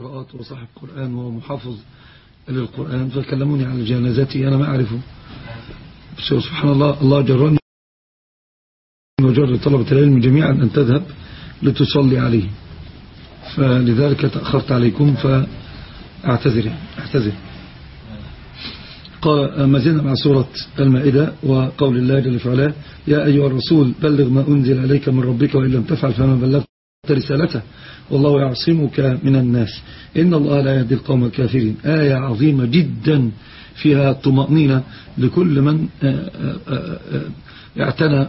قراءات وصاحب قرآن ومحافظ للقرآن فكلموني عن جنازتي أنا ما أعرفه. سبحان الله الله جرني. وجر طلبة العلم جميعا أن تذهب لتصلي عليه. فلذلك تأخرت عليكم فأعتذر أعتذر. قال ما زلنا مع سورة المائدة وقول الله جل وعلا يا أيها الرسول بلغ ما أنزل عليك من ربك وإن لم تفعل فما بلغت رسالته. والله يعصمك من الناس. إن الله لا يهدي القوم الكافرين. آية عظيمة جدا فيها طمأنينة لكل من آه، آه، آه، اعتنى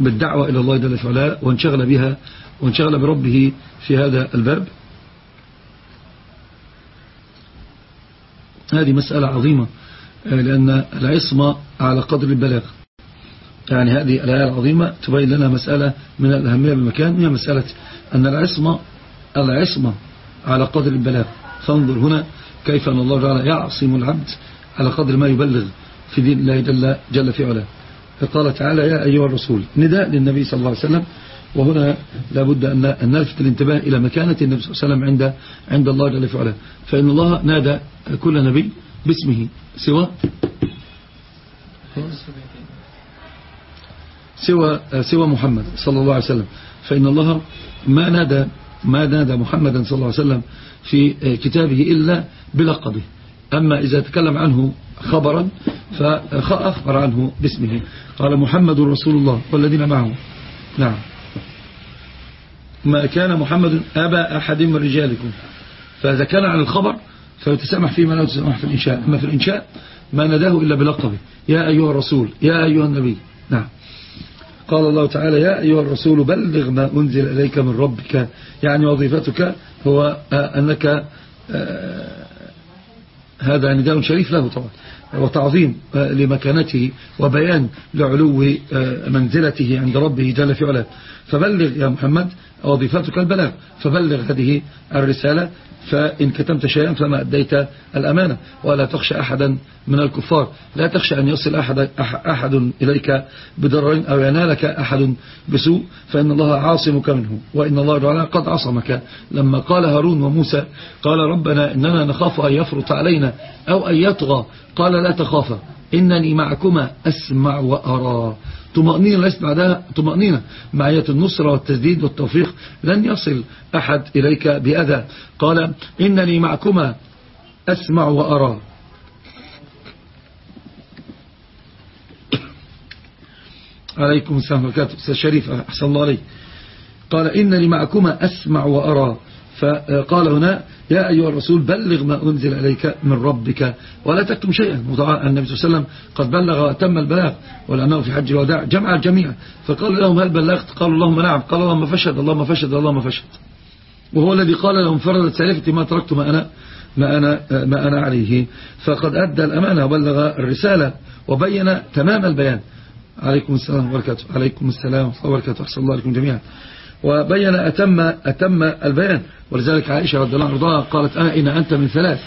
بالدعوة إلى الله جل وعلا وانشغل بها وانشغل بربه في هذا الباب. هذه مسألة عظيمة لأن العصمة على قدر البلاغ. يعني هذه الآية العظيمة تبين لنا مسألة من الأهمية بالمكان هي مسألة أن العصمة العصمة على قدر البلاغ. فانظر هنا كيف أن الله تعالى يعصم العبد على قدر ما يبلغ في دين الله جل, جل في علاه. فقال تعالى يا أيها الرسول نداء للنبي صلى الله عليه وسلم. وهنا لابد أن نلفت الانتباه إلى مكانة النبي صلى الله عليه وسلم عند عند الله جل في علاه. فإن الله نادى كل نبي باسمه سوى سوى سوى محمد صلى الله عليه وسلم. فإن الله ما نادى ما نادى محمدا صلى الله عليه وسلم في كتابه إلا بلقبه. أما إذا تكلم عنه خبرا فأخبر عنه باسمه. قال محمد رسول الله والذين معه. نعم. ما كان محمد أبا أحد من رجالكم. فإذا كان عن الخبر فيتسامح فيه ما لا يتسامح في الإنشاء. أما في الإنشاء ما نداه إلا بلقبه. يا أيها الرسول يا أيها النبي. نعم. قال الله تعالى يا أيها الرسول بلغ ما أنزل إليك من ربك يعني وظيفتك هو أنك هذا نداء شريف له طبعا وتعظيم لمكانته وبيان لعلو منزلته عند ربه جل في علاه. فبلغ يا محمد وظيفتك البلاغ. فبلغ هذه الرسالة فإن كتمت شيئا فما أديت الأمانة. ولا تخشى أحدا من الكفار. لا تخشى أن يصل أحد, أحد إليك بضرر أو ينالك أحد بسوء فإن الله عاصمك منه. وإن الله تعالى قد عصمك. لما قال هارون وموسى قال ربنا إننا نخاف أن يفرط علينا أو أن يطغى قال لا تخافا. إنني معكما أسمع وأرى. طمأنينة ليست بعدها طمأنينة. معية النصرة والتسديد والتوفيق لن يصل أحد إليك بأذى. قال إنني معكما أسمع وأرى. عليكم السلام وبركاته شريف أحسن الله عليك. قال إنني معكما أسمع وأرى. فقال هنا يا أيها الرسول بلغ ما أنزل إليك من ربك ولا تكتم شيئا. النبي صلى الله عليه وسلم قد بلغ وتم البلاغ ولأنه في حج الوداع جمع الجميع. فقال لهم هل بلغت؟ قالوا اللهم نعم. قال اللهم فشد اللهم فشد اللهم فشد وهو الذي قال لهم فردت سالفتي ما تركت ما أنا ما أنا, ما أنا عليه. فقد أدى الأمانة وبلغ الرسالة وبين تمام البيان. عليكم السلام وبركاته عليكم السلام وبركاته أحسن الله عليكم جميعا. وبين أتم, أتم البيان. ولذلك عائشة رضي الله عنها قالت أين أنت من ثلاث.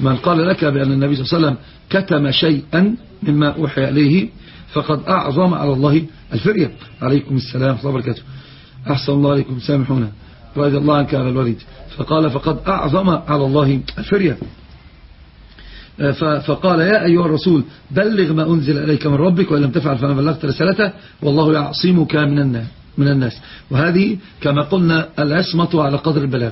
من قال لك بأن النبي صلى الله عليه وسلم كتم شيئا مما أوحي إليه فقد أعظم على الله الفرية. عليكم السلام ورحمة الله وبركاته. أحسن الله عليكم سامحونا. رضي الله عنك على الوليد. فقال فقد أعظم على الله الفرية. فقال يا أيها الرسول بلغ ما أنزل إليك من ربك وإن لم تفعل فما بلغت رسالته والله يعصمك من الناس من الناس. وهذه كما قلنا العصمة على قدر البلاغ.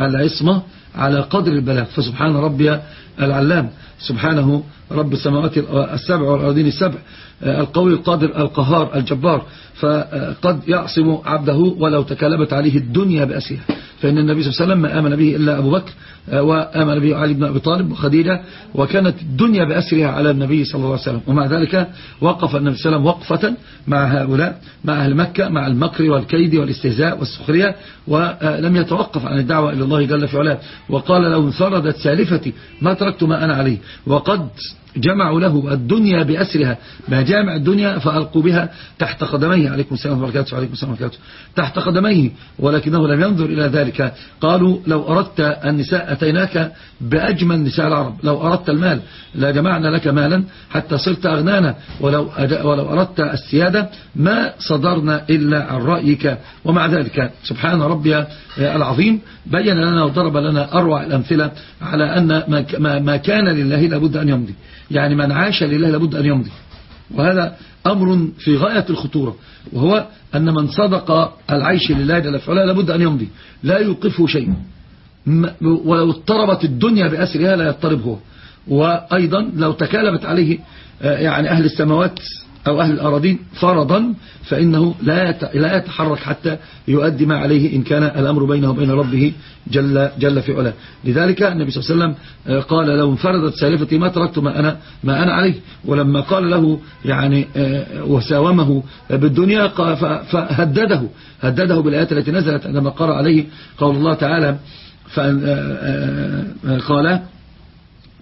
العصمة على قدر البلاغ. فسبحان ربي العلام. سبحانه رب السماوات السبع والأرضين السبع. القوي القادر القهار الجبار. فقد يعصم عبده ولو تكلمت عليه الدنيا بأسها فإن النبي صلى الله عليه وسلم ما آمن به إلا أبو بكر آه، وآمن به علي بن أبي طالب وخديجة وكانت الدنيا بأسرها على النبي صلى الله عليه وسلم. ومع ذلك وقف النبي صلى الله عليه وسلم وقفة مع هؤلاء مع أهل مكة مع المكر والكيد والاستهزاء والسخرية ولم يتوقف عن الدعوة إلى الله جل في علاه. وقال لو انفردت سالفتي ما تركت ما أنا عليه. وقد جمعوا له الدنيا بأسرها. مجامع الدنيا فألقوا بها تحت قدميه. عليكم السلام وبركاته. عليكم السلام وبركاته. تحت قدميه. ولكنه لم ينظر إلى ذلك. قالوا لو أردت النساء أتيناك بأجمل نساء العرب. لو أردت المال لا جمعنا لك مالا حتى صرت أغنانا. ولو, ولو أردت السيادة ما صدرنا إلا عن رأيك. ومع ذلك سبحان ربي العظيم. بين لنا وضرب لنا أروع الأمثلة على أن ما كان لله لابد أن يمضي. يعني من عاش لله لابد أن يمضي. وهذا أمر في غاية الخطورة. وهو أن من صدق العيش لله جل فعلا لابد أن يمضي. لا يوقفه شيء. ولو اضطربت الدنيا بأسرها لا يضطرب هو. وأيضا لو تكالبت عليه آه، يعني أهل السماوات أو أهل الأراضين فرضا فإنه لا لا يتحرك حتى يؤدي ما عليه إن كان الأمر بينه وبين ربه جل, جل في علاه. لذلك النبي صلى الله عليه وسلم آه، قال لو انفردت سالفتي ما تركت ما أنا, ما أنا عليه. ولما قال له يعني آه، وساومه بالدنيا فهدده. هدده بالآيات التي نزلت عندما قرأ عليه قول الله تعالى قال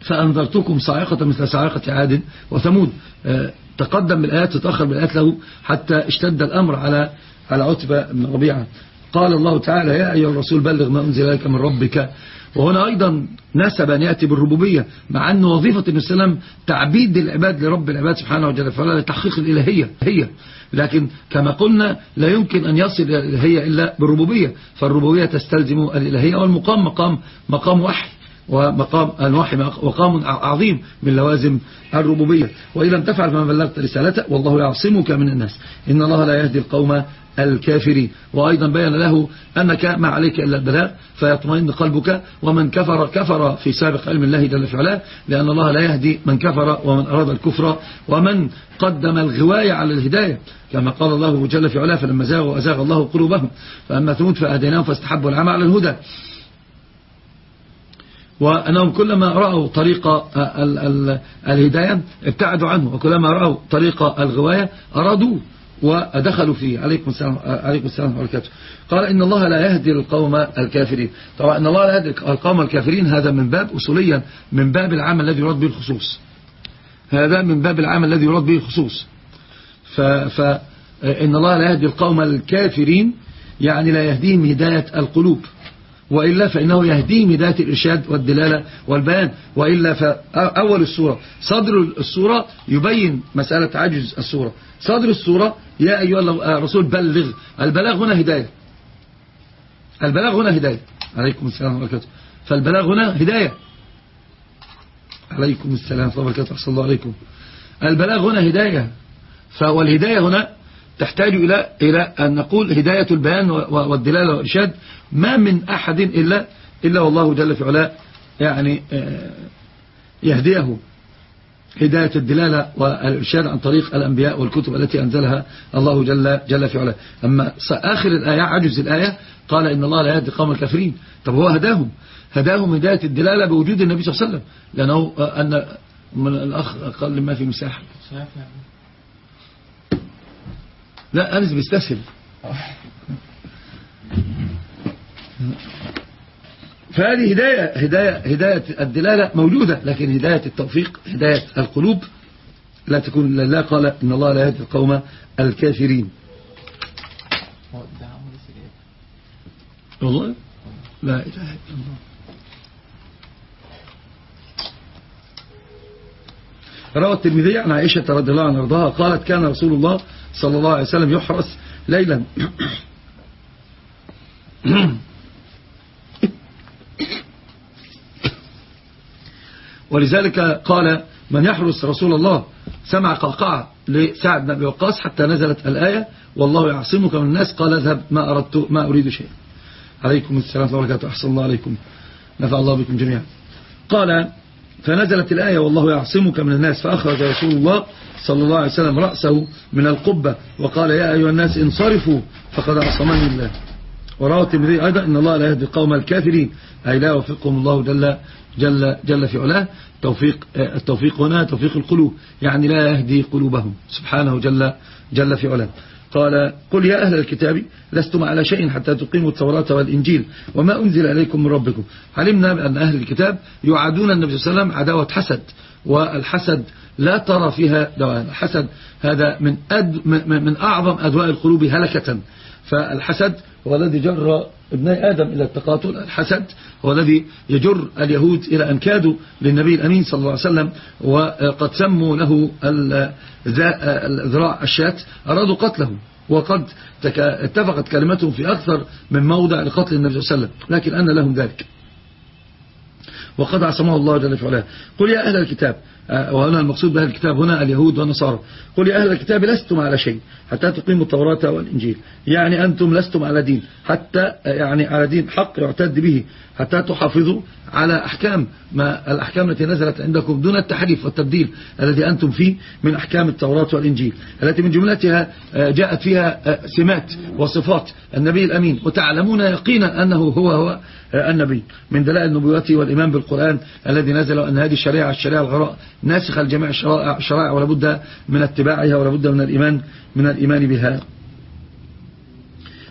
فأنذرتكم صاعقة مثل صاعقة عاد وثمود. آه، تقدم بالآيات تتأخر بالآيات له حتى اشتد الأمر على على عتبة بن ربيعة. قال الله تعالى يا أيها الرسول بلغ ما أنزل لك من ربك. وهنا أيضا نسب أن يأتي بالربوبية مع أن وظيفة النبي صلى الله عليه وسلم تعبيد العباد لرب العباد سبحانه وتعالى فلا لتحقيق الإلهية هي. لكن كما قلنا لا يمكن أن يصل إلى الإلهية إلا بالربوبية فالربوبية تستلزم الإلهية والمقام مقام مقام وحي. ومقام الوحي مقام عظيم من لوازم الربوبية. وإن لم تفعل فما بلغت رسالته والله يعصمك من الناس. إن الله لا يهدي القوم الكافرين. وأيضا بين له أنك ما عليك إلا البلاغ فيطمئن قلبك. ومن كفر كفر في سابق علم الله جل في لأن الله لا يهدي من كفر ومن أراد الكفر. ومن قدم الغواية على الهداية كما قال الله جل في علاه فلما زاغوا أزاغ الله قلوبهم فأما ثمود فأهديناهم فاستحبوا العمى على الهدى. وأنهم كلما رأوا طريق الهداية ابتعدوا عنه وكلما رأوا طريق الغواية أرادوه ودخلوا فيه. عليكم السلام عليكم السلام وبركاته. قال إن الله لا يهدي القوم الكافرين. طبعا إن الله لا يهدي القوم الكافرين هذا من باب أصوليا من باب العمل الذي يراد به الخصوص. هذا من باب العمل الذي يراد به الخصوص. فإن الله لا يهدي القوم الكافرين يعني لا يهديهم هداية القلوب. وإلا فإنه يهديهم هداية الإرشاد والدلالة والبيان. وإلا فأول السورة صدر السورة يبين مسألة عجز السورة. صدر السورة يا أيها الرسول بلغ. البلاغ هنا هداية. البلاغ هنا هداية. عليكم السلام وبركاته فالبلاغ هنا هداية. عليكم السلام وبركاته. أحسن الله عليكم. البلاغ هنا هداية. فالهداية هنا تحتاج إلى إلى أن نقول هداية البيان والدلالة والإرشاد. ما من أحد إلا إلا والله جل في علاه يعني آه، يهديه. هداية الدلالة والإرشاد عن طريق الأنبياء والكتب التي أنزلها الله جل, جل في علاه. أما آخر الآية عجز الآية قال إن الله لا يهدي قوم الكافرين. طب هو هداهم؟ هداهم هداية الدلالة بوجود النبي صلى الله عليه وسلم. لأنه آه، أن من الأخ أقل ما في مساحة. لا أنس بيستسهل. فهذه هداية, هداية, هداية الدلالة موجودة لكن هداية التوفيق هداية القلوب لا تكون لا قال إن الله لا يهدي القوم الكافرين. والله لا إله إلا الله. روى الترمذي عن عائشة رضي الله عنها قالت كان رسول الله صلى الله عليه وسلم يحرس ليلا. ولذلك قال من يحرس رسول الله سمع قلقعة لسعد بن أبي وقاص حتى نزلت الآية والله يعصمك من الناس قال اذهب ما أردت ما أريد شيء عليكم السلام وبركاته. أحسن الله عليكم. نفع الله بكم جميعا. قال فنزلت الآية والله يعصمك من الناس فأخرج رسول الله صلى الله عليه وسلم رأسه من القبة وقال يا أيها الناس انصرفوا فقد عصمني الله. وروى الترمذي أيضا إن الله لا يهدي القوم الكافرين. أي لا يوفقهم الله جل, جل, جل في علاه. توفيق التوفيق هنا توفيق القلوب. يعني لا يهدي قلوبهم. سبحانه جل, جل في علاه. قال قل يا أهل الكتاب لستم على شيء حتى تقيموا التوراة والإنجيل وما أنزل إليكم من ربكم. علمنا بأن أهل الكتاب يعادون النبي صلى الله عليه وسلم عداوة حسد والحسد لا ترى فيها دواء الحسد هذا من, أد من أعظم أدواء القلوب هلكة. فالحسد هو الذي جر ابني آدم إلى التقاتل. الحسد هو الذي يجر اليهود إلى أن كادوا للنبي الأمين صلى الله عليه وسلم وقد سموا له الذراع الشات أرادوا قتله. وقد اتفقت كلمتهم في أكثر من موضع لقتل النبي صلى الله عليه وسلم لكن أن لهم ذلك. وقد عصمه الله جل وعلا. قل يا أهل الكتاب وهنا المقصود بأهل الكتاب هنا اليهود والنصارى. قل يا أهل الكتاب لستم على شيء حتى تقيموا التوراة والإنجيل. يعني أنتم لستم على دين حتى آه، يعني على دين حق يعتد به حتى تحافظوا على أحكام ما الأحكام التي نزلت عندكم دون التحريف والتبديل الذي أنتم فيه من أحكام التوراة والإنجيل. التي من جملتها آه، جاءت فيها سمات وصفات. النبي الأمين وتعلمون يقينا أنه هو هو النبي. من دلائل نبوته والإيمان بالقرآن الذي نزل أن هذه الشريعة الشريعة الغراء. ناسخ الجميع الشرائع ولا بد من اتباعها ولا بد من الإيمان من الإيمان بها.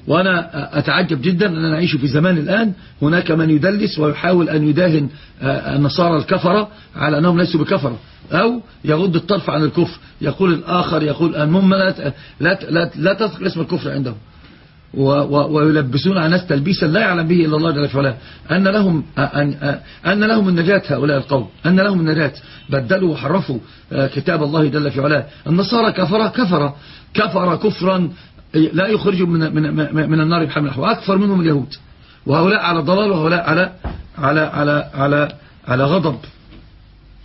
وأنا أتعجب جدا أننا نعيش في زمان الآن هناك من يدلس ويحاول أن يداهن آه، النصارى الكفرة على أنهم ليسوا بكفرة أو يغض الطرف عن الكفر. يقول الآخر يقول المهم لا, لا, لا تذكر اسم الكفر عندهم. ويلبسون على الناس تلبيسا لا يعلم به إلا الله جل وعلا أن لهم, أن, أن لهم النجاة هؤلاء القوم. أن لهم النجاة. بدلوا وحرفوا آه، كتاب الله جل في علاه. النصارى كفر كفر. كفر كفرا لا يخرج من, من, من النار بحمل وأكثر منهم اليهود. وهؤلاء على ضلال وهؤلاء على على على على على غضب.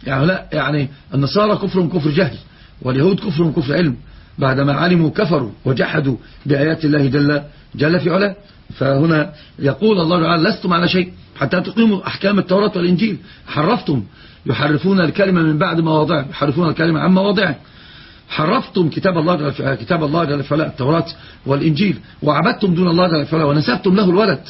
يعني لا يعني النصارى كفر كفر جهل واليهود كفر كفر علم. بعدما علموا كفروا وجحدوا بآيات الله جل, جل في علاه. فهنا يقول الله تعالى لستم على شيء حتى تقيموا أحكام التوراة والإنجيل. حرفتم يحرفون الكلمة من بعد مواضعه يحرفون الكلمة عن مواضعه. حرفتم كتاب الله جل كتاب الله جل التوراة والإنجيل وعبدتم دون الله جل ونسبتم له الولد.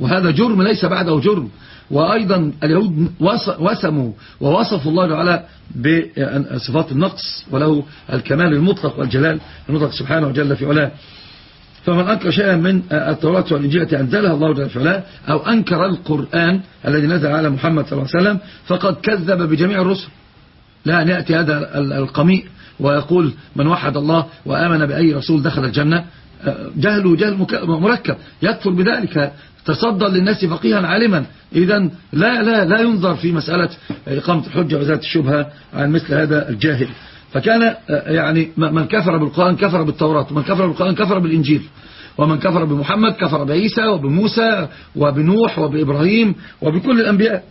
وهذا جرم ليس بعده جرم. وأيضا اليهود وسموا ووصفوا الله تعالى بصفات النقص وله الكمال المطلق والجلال المطلق سبحانه وجل في علاه. فمن أنكر شيئا من التوراة والإنجيل التي أنزلها الله جل وعلا أو أنكر القرآن الذي نزل على محمد صلى الله عليه وسلم فقد كذب بجميع الرسل. لا أن يأتي هذا القميء ويقول من وحد الله وآمن بأي رسول دخل الجنة. جهله جهل مركب. يكفر بذلك. تصدى للناس فقيها عالما. إذا لا لا لا ينظر في مسألة إقامة الحجة وزارة الشبهة عن مثل هذا الجاهل. فكان يعني من كفر بالقرآن كفر بالتوراة ومن كفر بالقرآن كفر بالإنجيل. ومن كفر بمحمد كفر بعيسى وبموسى وبنوح وبإبراهيم وبكل الأنبياء.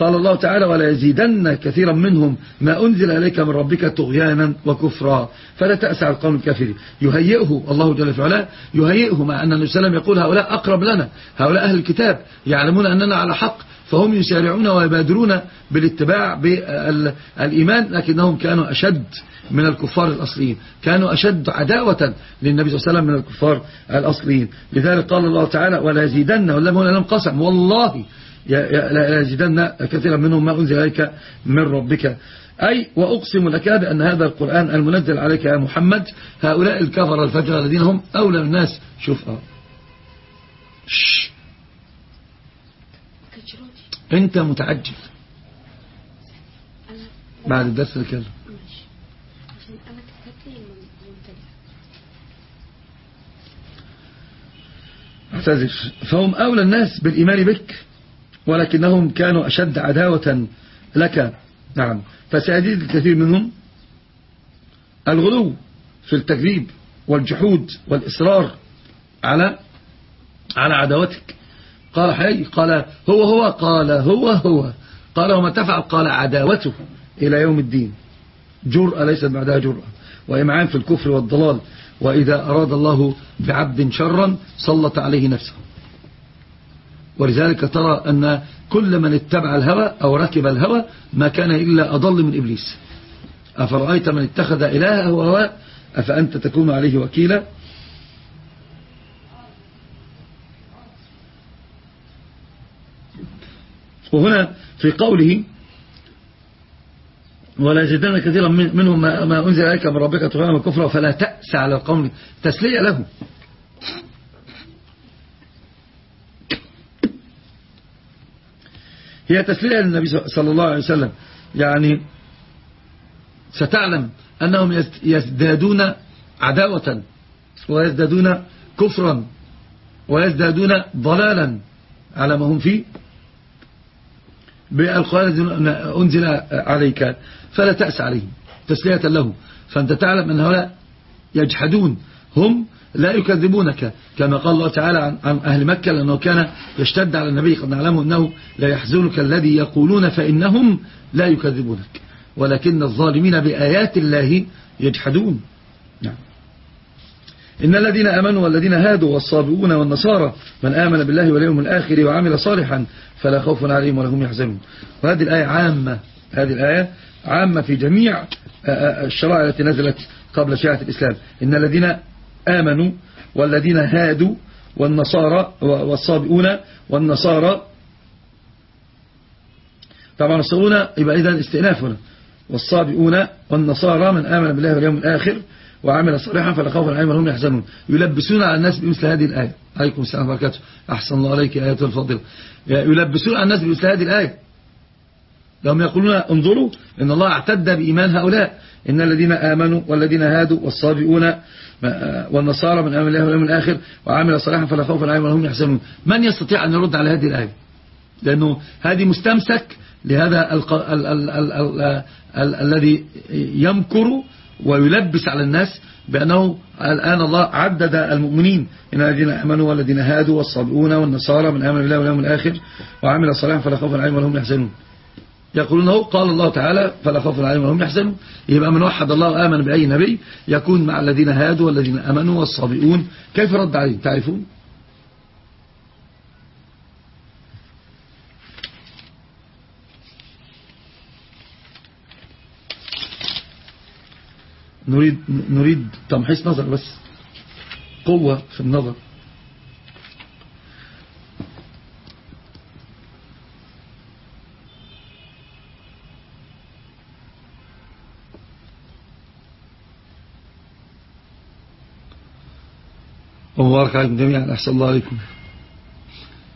قال الله تعالى ولا يزيدن كثيرا منهم ما أنزل إليك من ربك طغيانا وكفرا فلا تأسع القوم الكافرين. يهيئه الله جل وعلا يهيئه مع أن النبي صلى الله عليه وسلم يقول هؤلاء أقرب لنا هؤلاء أهل الكتاب يعلمون أننا على حق فهم يسارعون ويبادرون بالاتباع بالإيمان لكنهم كانوا أشد من الكفار الأصليين كانوا أشد عداوة للنبي صلى الله عليه وسلم من الكفار الأصليين. لذلك قال الله تعالى ولا يزيدن ولا هنا لم قسم والله لا يزيدن كثيرا منهم ما أنزل إليك من ربك. أي وأقسم لك بأن هذا القرآن المنزل عليك يا محمد هؤلاء الكفر الفجر الذين هم أولى الناس. شوف. أه أنت متعجل بعد الدرس الكلام أعتذر. فهم أولى الناس بالإيمان بك. ولكنهم كانوا أشد عداوة لك. نعم. فسيزيد الكثير منهم الغلو في التكذيب والجحود والإصرار على على عداوتك. قال حي قال هو هو قال هو هو. قال وما تفعل قال عداوته إلى يوم الدين. جرأة ليست بعدها جرأة. وإمعان في الكفر والضلال. وإذا أراد الله بعبد شرا سلط عليه نفسه. ولذلك ترى أن كل من اتبع الهوى أو ركب الهوى ما كان إلا أضل من إبليس. أفرأيت من اتخذ إلهه هو أفأنت تكون عليه وكيلا؟ وهنا في قوله ولا يزيدن كثيرا منهم ما أنزل عليك من ربك طغيانا وكفرا فلا تأس على القوم تسلية له. هي تسلية للنبي صلى الله عليه وسلم. يعني ستعلم أنهم يزدادون عداوة ويزدادون كفرا ويزدادون ضلالا على ما هم فيه. بالقرآن أنزل عليك فلا تأس عليهم تسلية له. فأنت تعلم أن هؤلاء يجحدون. هم لا يكذبونك. كما قال الله تعالى عن أهل مكة لأنه كان يشتد على النبي قد نعلمه أنه لا يحزنك الذي يقولون فإنهم لا يكذبونك. ولكن الظالمين بآيات الله يجحدون. نعم. إن الذين أمنوا والذين هادوا والصابئون والنصارى من آمن بالله واليوم الآخر وعمل صالحا فلا خوف عليهم ولا هم يحزنون. وهذه الآية عامة هذه الآية عامة في جميع الشرائع التي نزلت قبل شيعة الإسلام. إن الذين آمنوا والذين هادوا والنصارى والصابئون والنصارى. طبعا الصابئون يبقى إذا استئنافنا والصابئون والنصارى من آمن بالله واليوم الآخر وعمل صالحا فلا خوف عليهم وهم يحزنون. يلبسون على الناس بمثل هذه الآية. عليكم السلام وبركاته. أحسن الله عليك آيات الفضل يلبسون على الناس بمثل هذه الآية. لهم يقولون انظروا إن الله اعتد بإيمان هؤلاء. إن الذين آمنوا والذين هادوا والصابئون والنصارى من آمن الله واليوم الآخر وعمل صالحا فلا خوف عليهم وهم يحزنون. من يستطيع أن يرد على هذه الآية؟ لأنه هذه مستمسك لهذا الذي يمكر ويلبس على الناس بأنه الآن الله عدد المؤمنين. إن الذين آمنوا والذين هادوا والصابئون والنصارى من آمن بالله واليوم الآخر وعمل صالحا فلا خوف عليهم ولا هم يحزنون. يقولون هو قال الله تعالى فلا خوف عليهم وهم يحزنون. يبقى من وحد الله وآمن بأي نبي يكون مع الذين هادوا والذين آمنوا والصابئون. كيف رد عليهم؟ تعرفون؟ نريد نريد تمحيص نظر بس قوة في النظر. ومبارك عليكم جميعا. أحسن الله عليكم.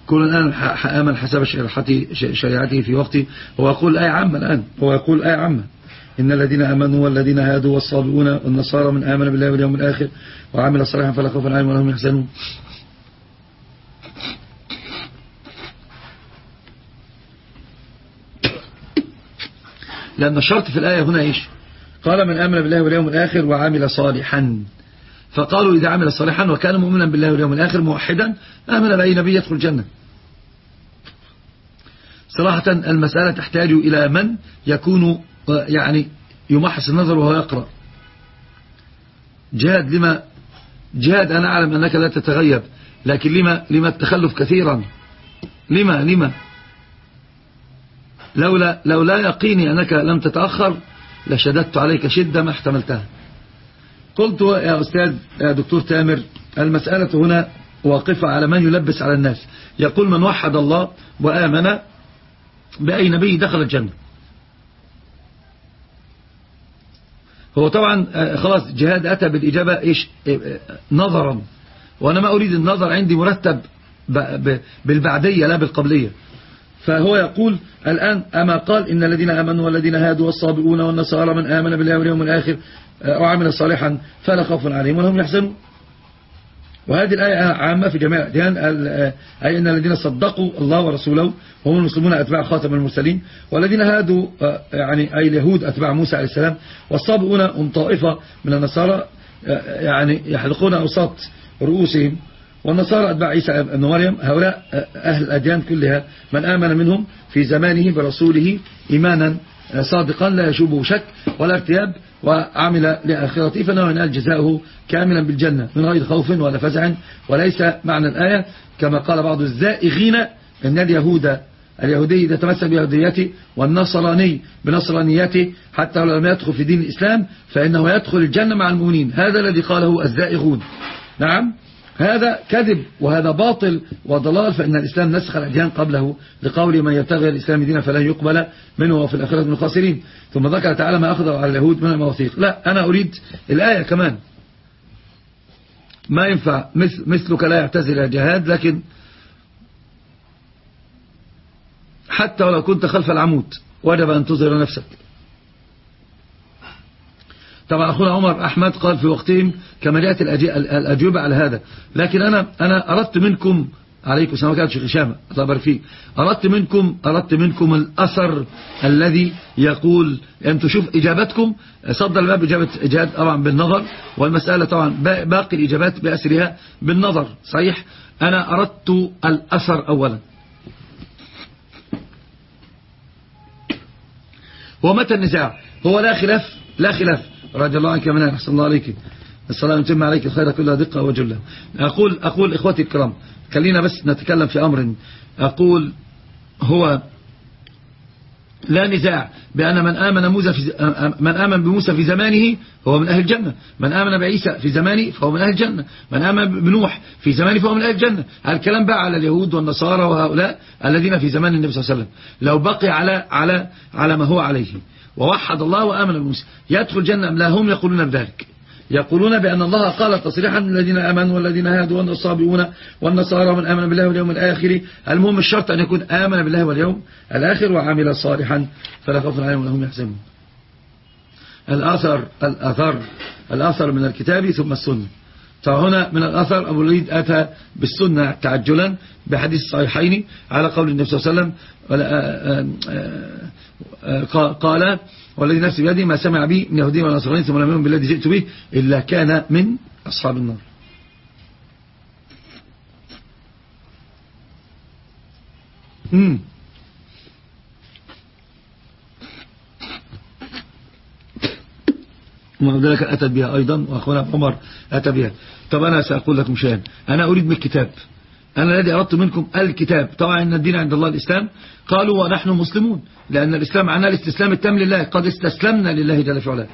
كل الآن آمن حسب شريعته في وقته هو يقول آية عامة الآن؟ هو يقول آية عامة إن الذين آمنوا والذين هادوا والصابئون والنصارى من آمن بالله واليوم الآخر وعمل صالحا فلا خوف عليهم ولا هم يحزنون. لأن الشرط في الآية هنا إيش؟ قال من آمن بالله واليوم الآخر وعمل صالحا. فقالوا إذا عمل صالحا وكان مؤمنا بالله واليوم الآخر موحدا آمن بأي نبي يدخل الجنة. صراحة المسألة تحتاج إلى من يكون يعني يمحص النظر وهو يقرأ. جهاد لما جهاد أنا أعلم أنك لا تتغيب لكن لما لما التخلف كثيرا. لما لما؟ لولا لولا يقيني أنك لم تتأخر لشددت عليك شدة ما احتملتها. قلت يا أستاذ يا دكتور تامر المسألة هنا واقفة على من يلبس على الناس. يقول من وحد الله وآمن بأي نبي دخل الجنة. هو طبعا آه، خلاص جهاد أتى بالإجابة إيش؟ آه، آه، نظرا. وأنا ما أريد النظر عندي مرتب بالبعدية لا بالقبلية. فهو يقول الآن أما قال إن الذين آمنوا والذين هادوا والصابئون والنصارى من آمن بالله واليوم الآخر وعمل صالحا فلا خوف عليهم ولا هم يحزنون. وهذه الآية عامة في جميع الأديان أي أن الذين صدقوا الله ورسوله هم المسلمون أتباع خاتم المرسلين والذين هادوا يعني أي اليهود أتباع موسى عليه السلام والصابئون هم طائفة من النصارى يعني يحلقون أوساط رؤوسهم والنصارى أتباع عيسى ابن مريم هؤلاء أهل الأديان كلها من آمن منهم في زمانه برسوله إيمانا. صادقا لا يشوبه شك ولا ارتياب وعمل لآخرته فإنه ينال جزاؤه كاملا بالجنة من غير خوف ولا فزع وليس معنى الآية. كما قال بعض الزائغين أن اليهود اليهودي إذا تمسك بيهوديته والنصراني بنصرانيته حتى لو لم يدخل في دين الإسلام فإنه يدخل الجنة مع المؤمنين. هذا الذي قاله الزائغون. نعم. هذا كذب وهذا باطل وضلال فإن الإسلام نسخ الأديان قبله لقول من يبتغي الإسلام دينا فلن يقبل منه وفي الآخرة من الخاسرين. ثم ذكر تعالى ما أخذ على اليهود من المواثيق. لا أنا أريد الآية كمان. ما ينفع مثلك لا يعتزل الجهاد لكن حتى ولو كنت خلف العمود وجب أن تظهر نفسك. طبعا أخونا عمر أحمد قال في وقتهم كما جاءت الأجوبة على هذا. لكن أنا, أنا أردت منكم عليكم السلام عليكم شيخ هشام الله يبارك فيك. أردت منكم أردت منكم الأثر الذي يقول أن تشوف إجابتكم. صد الباب إجابة إجابة طبعا بالنظر والمسألة طبعا باقي الإجابات بأسرها بالنظر. صحيح؟ أنا أردت الأثر أولا. ومتى النزاع؟ هو لا خلاف لا خلاف. رضي الله عنك من أحسن الله عليك. السلام يتم عليك الخير كلها دقة وجلة. أقول, أقول إخوتي الكرام خلينا بس نتكلم في أمر. أقول هو لا نزاع بأن من آمن, موسى في من آمن بموسى في زمانه هو من أهل الجنة. من آمن بعيسى في زمانه فهو من أهل الجنة. من آمن بنوح في زمانه فهو من أهل الجنة. الكلام بقى على اليهود والنصارى وهؤلاء الذين في زمان النبي صلى الله عليه وسلم. لو بقي على على على ما هو عليه. ووحد الله وآمن بموسى يدخل الجنة أم لا؟ هم يقولون بذلك. يقولون بأن الله قال تصريحا الذين آمنوا والذين هادوا والصابئون والنصارى من آمن بالله واليوم الآخر. المهم الشرط أن يكون آمن بالله واليوم الآخر وعمل صالحا فلا خوف عليهم ولا هم يحزنون. الأثر الأثر الأثر من الكتاب ثم السنة. فهنا من الأثر أبو الوليد أتى بالسنة تعجلا بحديث الصحيحين على قول النبي صلى الله عليه وسلم قال والذي نفسي بيدي ما سمع بي من يهودين ونصرانين ثم لم يؤمن بالذي جئت به إلا كان من أصحاب النار. امم ومع ذلك أتت بها أيضا؟ وأخونا عمر أتى بها. طب أنا سأقول لكم شيئا أنا أريد من الكتاب. أنا الذي أردت منكم الكتاب. طبعا إن الدين عند الله الإسلام. قالوا ونحن مسلمون لأن الإسلام معناه الاستسلام التام لله قد استسلمنا لله جل في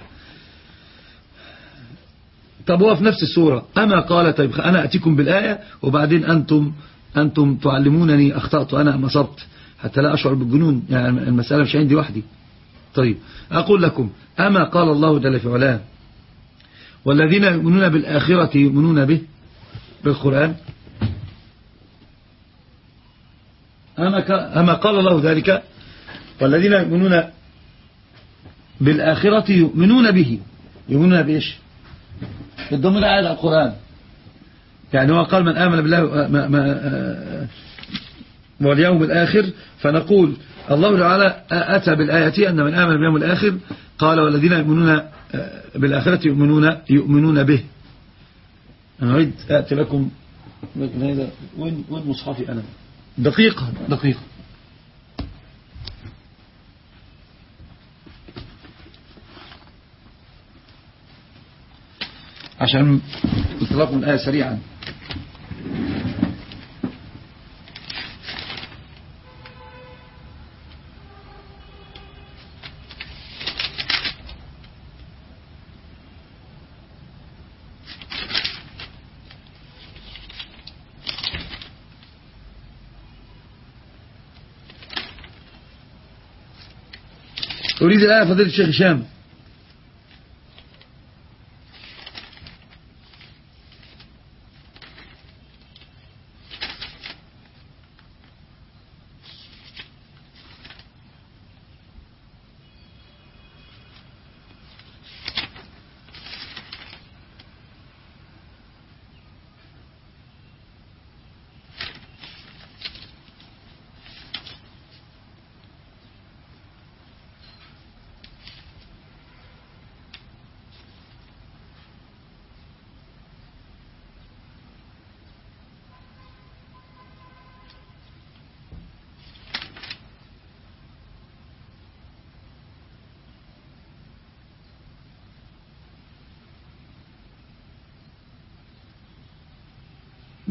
طب هو في نفس السورة أما قال طيب أنا أتيكم بالآية وبعدين أنتم أنتم تعلمونني أخطأت أنا أم أصبت حتى لا أشعر بالجنون يعني المسألة مش عندي وحدي. طيب أقول لكم أما قال الله جل في والذين يؤمنون بالآخرة يؤمنون به بالقرآن أما, أما قال الله ذلك والذين يؤمنون بالآخرة يؤمنون به. يؤمنون بإيش؟ الضمن على القرآن. يعني هو قال من آمن بالله ما ما واليوم الآخر فنقول الله تعالى أتى بالآية أن من آمن باليوم الآخر قال والذين يؤمنون بالآخرة يؤمنون يؤمنون به. أنا أريد أتي لكم وين وين مصحفي أنا؟ دقيقة دقيقة. عشان اطلاق من آية سريعا. أريد الآية فضيلة الشيخ هشام.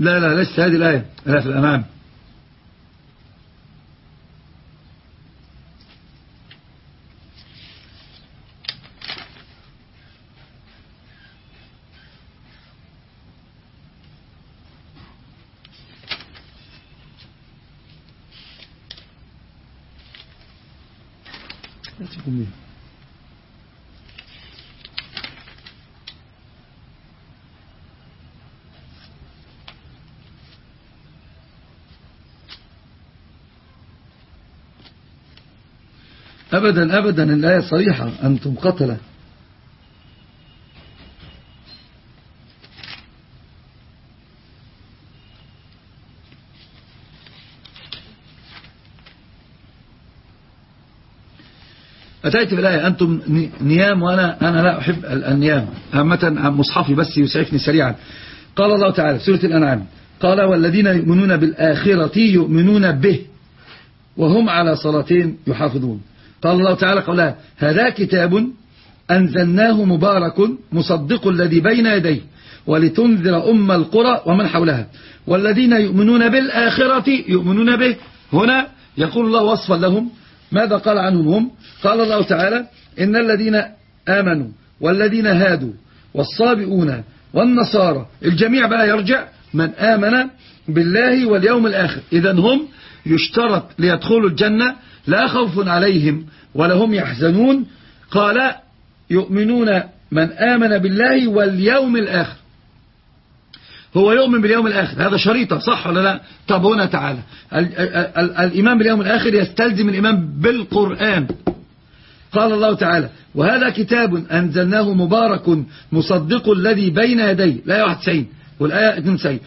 لا لا لسه هذه الآية لا في الأمام. أبدا أبدا الآية صريحة. أنتم قتلة. أتيت بالآية أنتم نيام وأنا أنا لا أحب النيام. عامة مصحفي بس يسعفني سريعا. قال الله تعالى سورة الأنعام. قال والذين يؤمنون بالآخرة يؤمنون به وهم على صلاتين يحافظون. قال الله تعالى قال هذا كتاب أنزلناه مبارك مصدق الذي بين يديه ولتنذر أم القرى ومن حولها. والذين يؤمنون بالآخرة يؤمنون به. هنا يقول الله وصفا لهم. ماذا قال عنهم هم؟ قال الله تعالى إن الذين آمنوا والذين هادوا والصابئون والنصارى الجميع بقى يرجع من آمن بالله واليوم الآخر. إذا هم يشترط ليدخلوا الجنة لا خوف عليهم ولا هم يحزنون. قال يؤمنون من آمن بالله واليوم الآخر. هو يؤمن باليوم الآخر. هذا شريطة صح ولا لا؟ طب هنا تعالى الإيمان باليوم الآخر يستلزم الإيمان بالقرآن. قال الله تعالى وهذا كتاب أنزلناه مبارك مصدق الذي بين يديه لا 91 والآية 92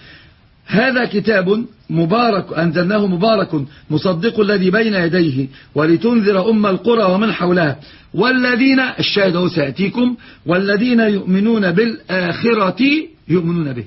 هذا كتاب مبارك أنزلناه مبارك مصدق الذي بين يديه ولتنذر أم القرى ومن حولها. والذين الشاهد هو سيأتيكم والذين يؤمنون بالآخرة يؤمنون به.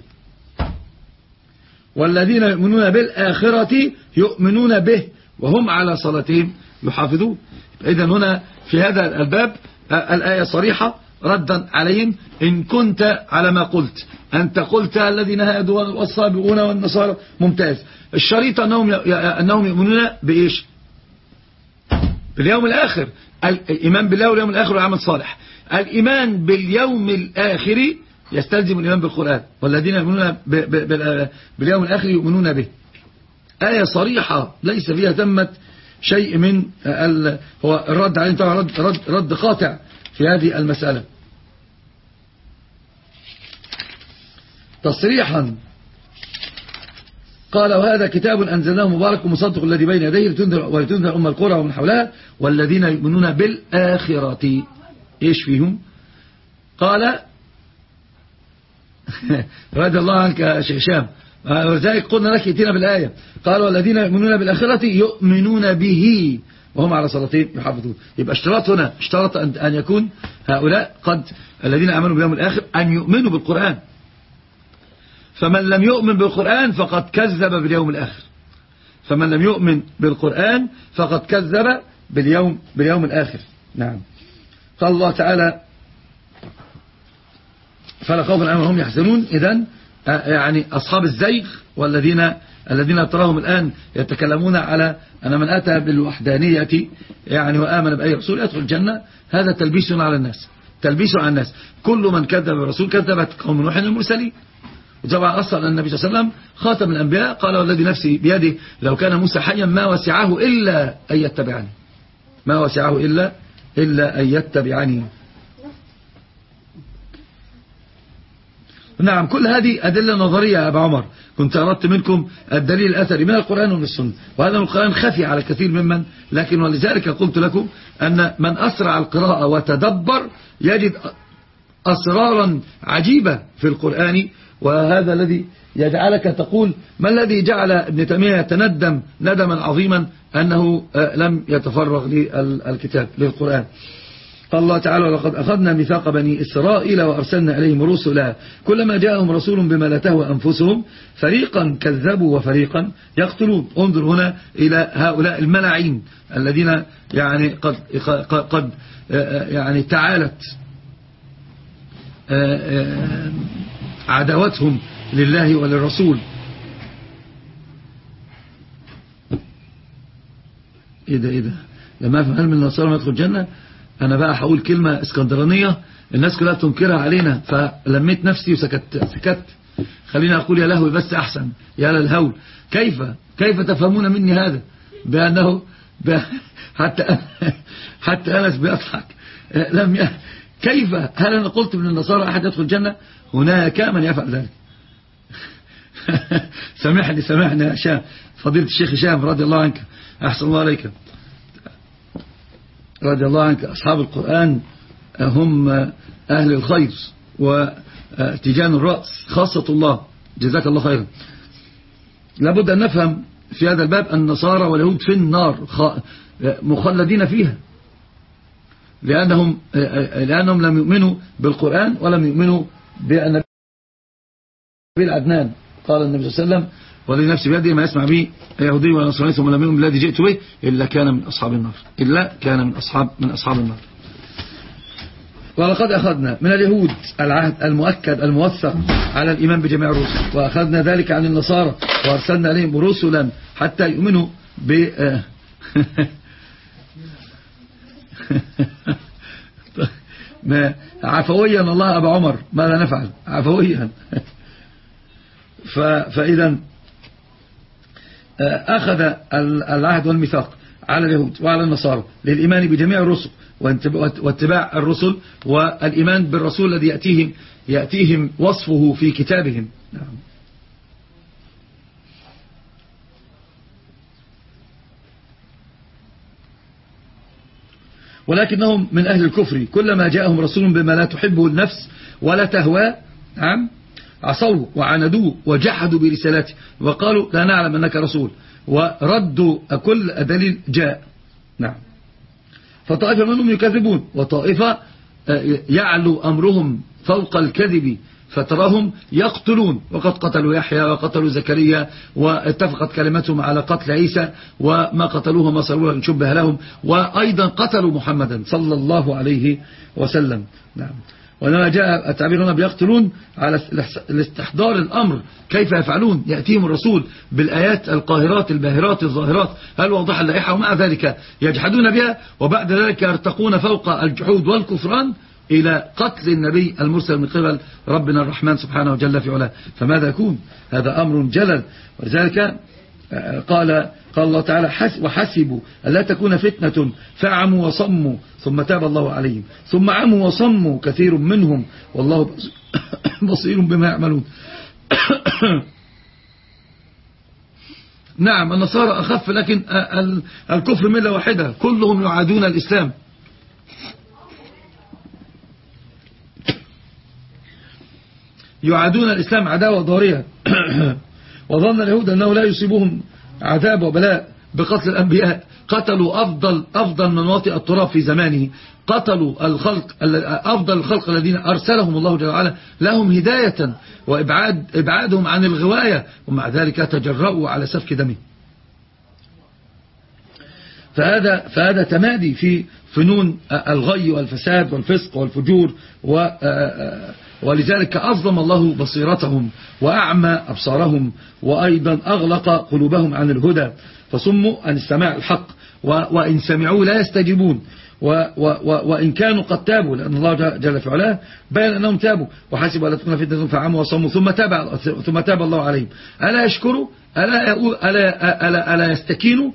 والذين يؤمنون بالآخرة يؤمنون به وهم على صلاتهم يحافظون. إذا هنا في هذا الباب الآية صريحة ردا عليهم إن كنت على ما قلت. أنت قلت الذين هادوا والصابئون والنصارى. ممتاز. الشريط أنهم, أنهم يؤمنون بإيش؟ باليوم الآخر. الإيمان بالله واليوم الآخر والعمل صالح الإيمان باليوم الآخر يستلزم الإيمان بالقرآن. والذين يؤمنون باليوم الآخر يؤمنون به. آية صريحة. ليس فيها تمت شيء من هو الرد عليه رد, رد, رد قاطع في هذه المسألة. تصريحا. قال وهذا كتاب أنزلناه مبارك ومصدق الذي بين يديه ولتنذر أم القرى ومن حولها والذين يؤمنون بالآخرة. إيش فيهم؟ قال رضي الله عنك يا شيخ هشام ولذلك قلنا لك ائتنا بالآية. قال والذين يؤمنون بالآخرة يؤمنون به. وهم على صلاتهم يحافظون. يبقى اشتراط هنا اشترط أن يكون هؤلاء قد الذين آمنوا باليوم الآخر أن يؤمنوا بالقرآن. فمن لم يؤمن بالقرآن فقد كذب باليوم الآخر. فمن لم يؤمن بالقرآن فقد كذب باليوم, باليوم الآخر. نعم. قال الله تعالى فلا خوف عليهم هم يحزنون. إذن يعني أصحاب الزيغ والذين الذين تراهم الآن يتكلمون على أن من أتى بالوحدانية يعني وآمن بأي رسول يدخل الجنة هذا تلبيس على الناس. تلبيس على الناس. كل من كذب الرسول كذبت قوم نوح المرسلين. وطبعا أصلا النبي صلى الله عليه وسلم خاتم الأنبياء قال والذي نفسي بيده لو كان موسى حيا ما وسعه إلا أن يتبعني. ما وسعه إلا إلا أن يتبعني. نعم كل هذه أدلة نظرية يا أبا عمر. كنت أردت منكم الدليل الأثري من القرآن ومن السنة. وهذا من القرآن خفي على كثير ممن لكن ولذلك قلت لكم أن من أسرع القراءة وتدبر يجد أسرارا عجيبة في القرآن وهذا الذي يجعلك تقول ما الذي جعل ابن تيمية يتندم ندما عظيما أنه لم يتفرغ للكتاب للقرآن. قال الله تعالى ولقد أخذنا ميثاق بني إسرائيل وأرسلنا إليهم رسلا. كلما جاءهم رسول بما لا تهوى أنفسهم فريقا كذبوا وفريقا يقتلون. انظر هنا إلى هؤلاء الملاعين الذين يعني قد, قد يعني تعالت عداوتهم لله وللرسول. إيه ده إيه ده؟ لما افهم هل من النصارى يدخل الجنة؟ أنا بقى هقول كلمة إسكندرانية الناس كلها تنكرها علينا فلميت نفسي وسكت سكت. خلينا أقول يا لهوي بس أحسن يا للهول كيف؟ كيف تفهمون مني هذا؟ بأنه حتى حتى أنس بيضحك. لم. كيف؟ هل أنا قلت من النصارى أحد يدخل الجنة؟ هناك من يفعل ذلك. سامحني سامحني يا فضيلة الشيخ هشام رضي الله عنك. أحسن الله عليك. رضي الله عنك. أصحاب القرآن هم أهل الخير وتيجان الرأس خاصة الله. جزاك الله خيرا. لابد أن نفهم في هذا الباب النصارى واليهود في النار مخلدين فيها. لأنهم, لأنهم لم يؤمنوا بالقرآن ولم يؤمنوا بأن العدنان قال النبي صلى الله عليه وسلم والذي نفسي بيده ما يسمع به يهودي ولا نصراني ثم لم يؤمن بالذي جئت به إلا كان من أصحاب النار. إلا كان من أصحاب من أصحاب النار. ولقد أخذنا من اليهود العهد المؤكد الموثق على الإيمان بجميع الرسل وأخذنا ذلك عن النصارى وأرسلنا عليهم رسلا حتى يؤمنوا ب ما عفويا الله أبا عمر ماذا نفعل؟ عفويا. فإذا آه، أخذ العهد والميثاق على اليهود وعلى النصارى للإيمان بجميع الرسل واتباع الرسل والإيمان بالرسول الذي يأتيهم, يأتيهم وصفه في كتابهم. نعم. ولكنهم من أهل الكفر. كلما جاءهم رسول بما لا تحبه النفس ولا تهوى نعم عصوا وعاندوه وجحدوا برسالاته وقالوا لا نعلم أنك رسول. وردوا كل دليل جاء. نعم. فطائفة منهم يكذبون وطائفة آه، يعلو أمرهم فوق الكذب. فتراهم يقتلون. وقد قتلوا يحيى وقتلوا زكريا واتفقت كلمتهم على قتل عيسى وما قتلوه ما صلوه إن شبه لهم. وأيضا قتلوا محمدا صلى الله عليه وسلم. نعم. وإنما جاء التعبير هنا بيقتلون على الاستحضار الأمر. كيف يفعلون؟ يأتيهم الرسول بالآيات القاهرات الباهرات الظاهرات. هل واضح اللائحة؟ ومع ذلك يجحدون بها وبعد ذلك يرتقون فوق الجحود والكفران. إلى قتل النبي المرسل من قبل ربنا الرحمن سبحانه وجل في علاه. فماذا يكون؟ هذا أمر جلل. ولذلك قال قال الله تعالى وحسبوا. ألا تكون فتنة؟ فعموا وصموا. ثم تاب الله عليهم. ثم عموا وصموا كثير منهم. والله بصير بما يعملون. نعم النصارى أخف لكن الكفر ملة واحدة. كلهم يعادون الإسلام. يعادون الإسلام عداوة ضارية وظن اليهود أنه لا يصيبهم عذاب وبلاء بقتل الأنبياء. قتلوا أفضل, أفضل من واطئ التراب في زمانه. قتلوا الخلق أفضل الخلق الذين أرسلهم الله جل وعلا. لهم هداية وإبعاد إبعادهم عن الغواية. ومع ذلك تجرؤوا على سفك دمه. فهذا, فهذا تمادي في فنون الغي والفساد والفسق والفجور و ولذلك أظلم الله بصيرتهم وأعمى أبصارهم وأيضا أغلق قلوبهم عن الهدى. فصموا عن استماع الحق وإن سمعوا لا يستجيبون. و و وإن كانوا قد تابوا لأن الله جل في علاه بين أنهم تابوا. وحسبوا ألا تكون فتنة فعموا وصموا ثم تاب, ثم تاب الله عليهم. ألا يشكروا؟ ألا, ألا, ألا, ألا يستكينوا؟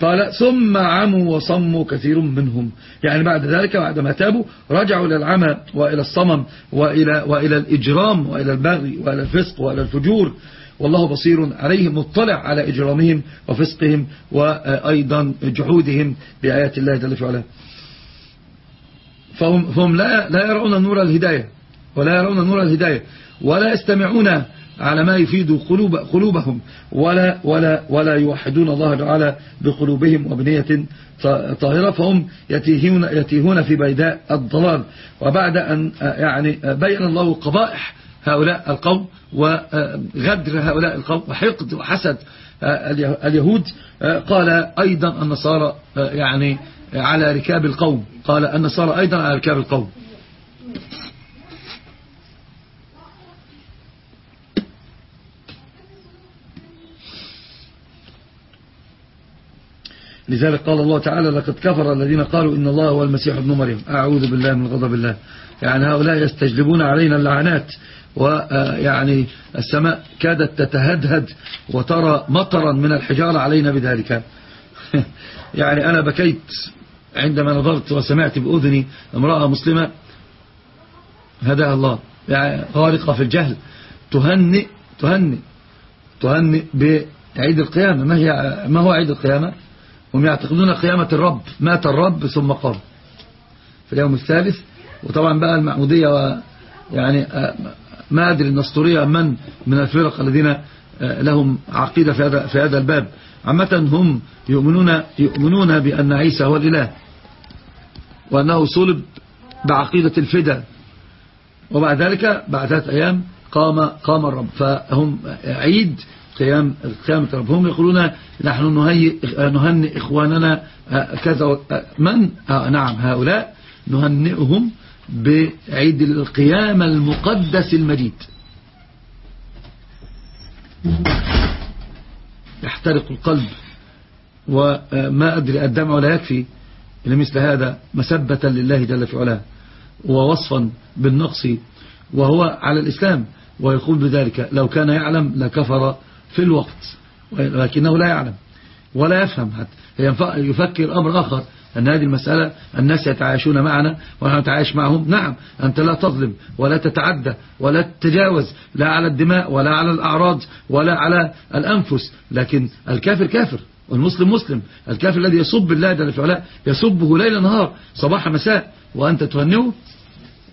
قال ثم عموا وصموا كثير منهم. يعني بعد ذلك بعدما تابوا رجعوا إلى العمى وإلى الصمم وإلى, وإلى الإجرام وإلى البغي وإلى الفسق وإلى الفجور. والله بصير عليهم مطلع على إجرامهم وفسقهم وأيضا جحودهم بآيات الله جل وعلا. فهم, فهم لا, لا يرون نور الهداية ولا يرون نور الهداية ولا يستمعون على ما يفيد قلوب قلوبهم. ولا ولا ولا يوحدون الله تعالى بقلوبهم وبنية طاهرة فهم يتيهون يتيهون في بيداء الضلال. وبعد أن يعني بين الله قبائح هؤلاء القوم وغدر هؤلاء القوم وحقد وحسد اليهود. قال أيضا النصارى يعني على ركاب القوم. قال النصارى أيضا على ركاب القوم. لذلك قال الله تعالى لقد كفر الذين قالوا إن الله هو المسيح ابن مريم. أعوذ بالله من غضب الله. يعني هؤلاء يستجلبون علينا اللعنات ويعني السماء كادت تتهدهد وترى مطرا من الحجارة علينا بذلك. يعني أنا بكيت عندما نظرت وسمعت بأذني امرأة مسلمة هداها الله. يعني غارقة في الجهل. تهنئ تهنئ تهنئ بعيد القيامة. ما, هي ما هو عيد القيامة؟ هم يعتقدون قيامة الرب. مات الرب ثم قام في اليوم الثالث. وطبعا بقى المعمودية يعني آه، ما أدري النسطورية من من الفرق الذين آه، لهم عقيدة في هذا في هذا الباب. عامة هم يؤمنون يؤمنون بأن عيسى هو الإله. وأنه صلب بعقيدة الفدا. وبعد ذلك بعد ثلاث أيام قام قام الرب. فهم عيد قيام الرب هم يقولون نحن نهنئ إخواننا كذا من؟ نعم هؤلاء. نهنئهم بعيد القيامة المقدس المجيد. يحترق القلب وما أدري الدمع ولا يكفي لمثل هذا مسبة لله جل في علاه ووصفا بالنقص وهو على الإسلام ويقول بذلك لو كان يعلم لكفر في الوقت ولكنه لا يعلم ولا يفهم حتى. يفكر أمر آخر أن هذه المسألة الناس يتعايشون معنا ونحن نتعايش معهم. نعم أنت لا تظلم ولا تتعدى ولا تتجاوز لا على الدماء ولا على الأعراض ولا على الأنفس لكن الكافر كافر والمسلم مسلم. الكافر الذي يسب الله جل في علاه يسبه ليل نهار صباح مساء وأنت تهنئه؟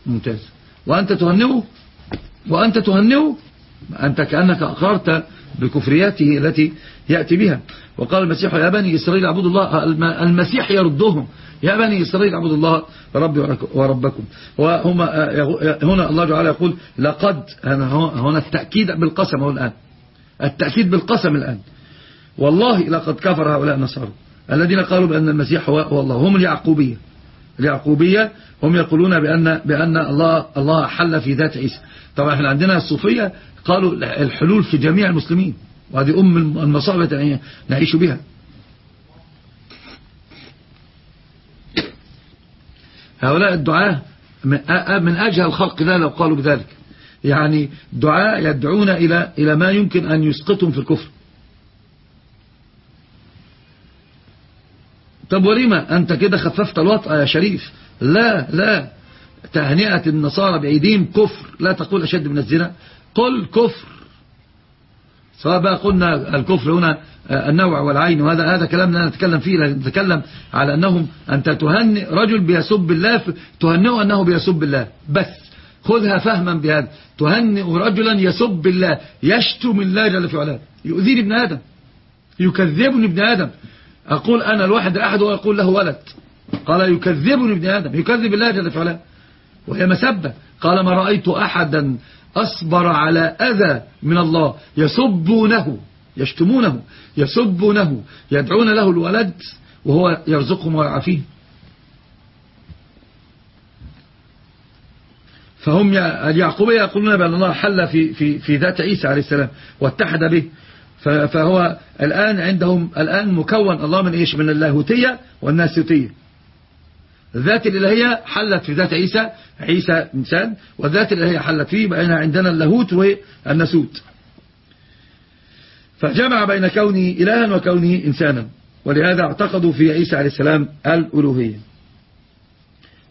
ممتاز. وأنت تهنئه؟ وأنت تهنئه؟ أنت كأنك أقررت بكفرياته التي يأتي بها. وقال المسيح يا بني إسرائيل اعبدوا الله. المسيح يردهم. يا بني إسرائيل اعبدوا الله ربي وربكم. وهما هنا الله تعالى يقول لقد هنا التأكيد بالقسم هو الآن. التأكيد بالقسم الآن. والله لقد كفر هؤلاء النصارى الذين قالوا بأن المسيح هو الله. هم اليعقوبية. اليعقوبية هم يقولون بأن, بأن الله, الله حل في ذات عيسى. طبعا إحنا عندنا الصوفية قالوا الحلول في جميع المسلمين وهذه أم المصائب نعيش بها. هؤلاء الدعاة من أجهل الخلق ذا لو قالوا بذلك. يعني دعاء يدعون إلى إلى ما يمكن أن يسقطهم في الكفر. طب ولما أنت كده خففت الوطأ يا شريف. لا لا. تهنئة النصارى بأيديهم كفر لا تقول أشد من الزنا. قل كفر. سواء بقى قلنا الكفر هنا آه، النوع والعين وهذا هذا كلامنا نتكلم فيه نتكلم على أنهم أنت تهنئ رجل بيسب الله تهنئه أنه بيسب الله بس خذها فهما بهذا. تهنئ رجلا يسب الله يشتم الله جل في علاه. يؤذيني ابن آدم. يكذبني ابن آدم. أقول أنا الواحد أحد ويقول له ولد. قال يكذبني ابن آدم. يكذب الله جل في علاه وهي مسبة. قال ما رأيت أحدا أصبر على أذى من الله يسبونه. يشتمونه. يسبونه. يدعون له الولد وهو يرزقهم ويعافيهم فهم اليعقوبية يقولون بأن الله حل في, في, في ذات عيسى عليه السلام واتحد به. فهو الآن عندهم الآن مكون الله من إيش؟ من اللاهوتية والناسوتية. الذات الإلهية حلت في ذات عيسى عيسى إنسان والذات الإلهية حلت فيه بقينا عندنا اللاهوت والنسوت فجمع بين كونه إلها وكونه إنسانا ولهذا اعتقدوا في عيسى عليه السلام الألوهية.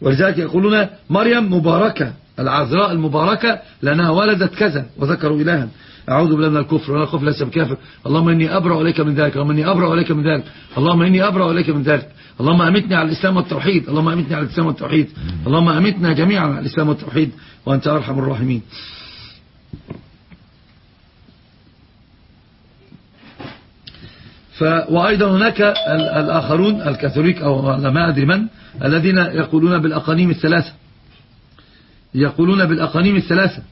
ولذلك يقولون مريم مباركة العذراء المباركة لأنها ولدت كذا وذكروا إلها. أعوذ بالله من الكفر ولا خوف ليس بكافر اللهم إني أبرأ إليك من ذلك. اللهم إني أبرأ إليك من ذلك. اللهم إني أبرأ إليك من ذلك. اللهم أمتني على الإسلام والتوحيد. اللهم أمتني على الإسلام والتوحيد. اللهم أمتنا جميعا على الإسلام والتوحيد. وأنت أرحم الراحمين. ف وأيضا هناك الآخرون الكاثوليك أو ما أدري من الذين يقولون بالأقانيم الثلاثة. يقولون بالأقانيم الثلاثة.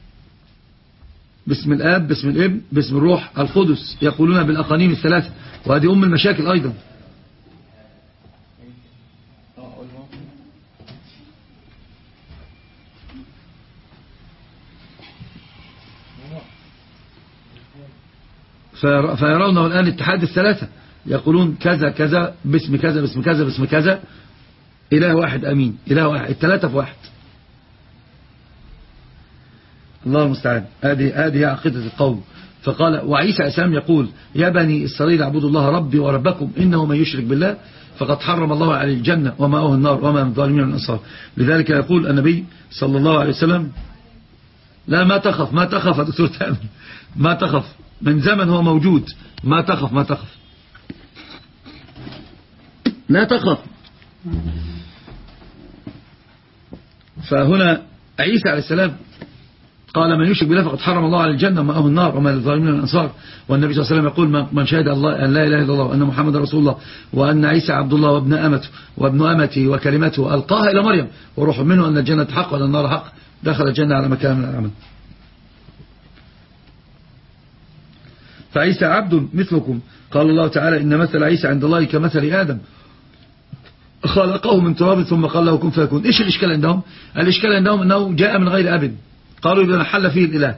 باسم الآب باسم الابن باسم الروح القدس يقولون بالأقانيم الثلاثة. وهذه أم المشاكل أيضا. فيرونه الآن اتحاد الثلاثة. يقولون كذا كذا باسم كذا باسم كذا باسم كذا. إله واحد أمين. إله واحد الثلاثة في واحد. الله المستعان. هذه هذه عقيدة القوم. فقال وعيسى أسام يقول يا بني إسرائيل اعبدوا الله ربي وربكم إنه من يشرك بالله فقد حرم الله عليه الجنة وماءه النار وما من الظالمين من الأنصار. لذلك يقول النبي صلى الله عليه وسلم لا ما تخف ما تخف يا دكتور تامر. ما تخف. من زمن هو موجود. ما تخف ما تخف. لا تخف. فهنا عيسى عليه السلام قال من يشرك بالله فقد حرم الله على الجنة ومأه النار وما للظالمين من الأنصار. والنبي صلى الله عليه وسلم يقول من شهد الله أن لا إله إلا الله وأن محمد رسول الله وأن عيسى عبد الله وابن أمته وابن أمته وكلمته ألقاها إلى مريم. وروح منه أن الجنة حق وأن النار حق. دخل الجنة على مكان من العمل فعيسى عبد مثلكم. قال الله تعالى إن مثل عيسى عند الله كمثل آدم. خلقه من تراب ثم قال له كن فيكون. إيش الإشكال عندهم؟ الإشكال عندهم أنه جاء من غير أب. قالوا إذا حل فيه الإله.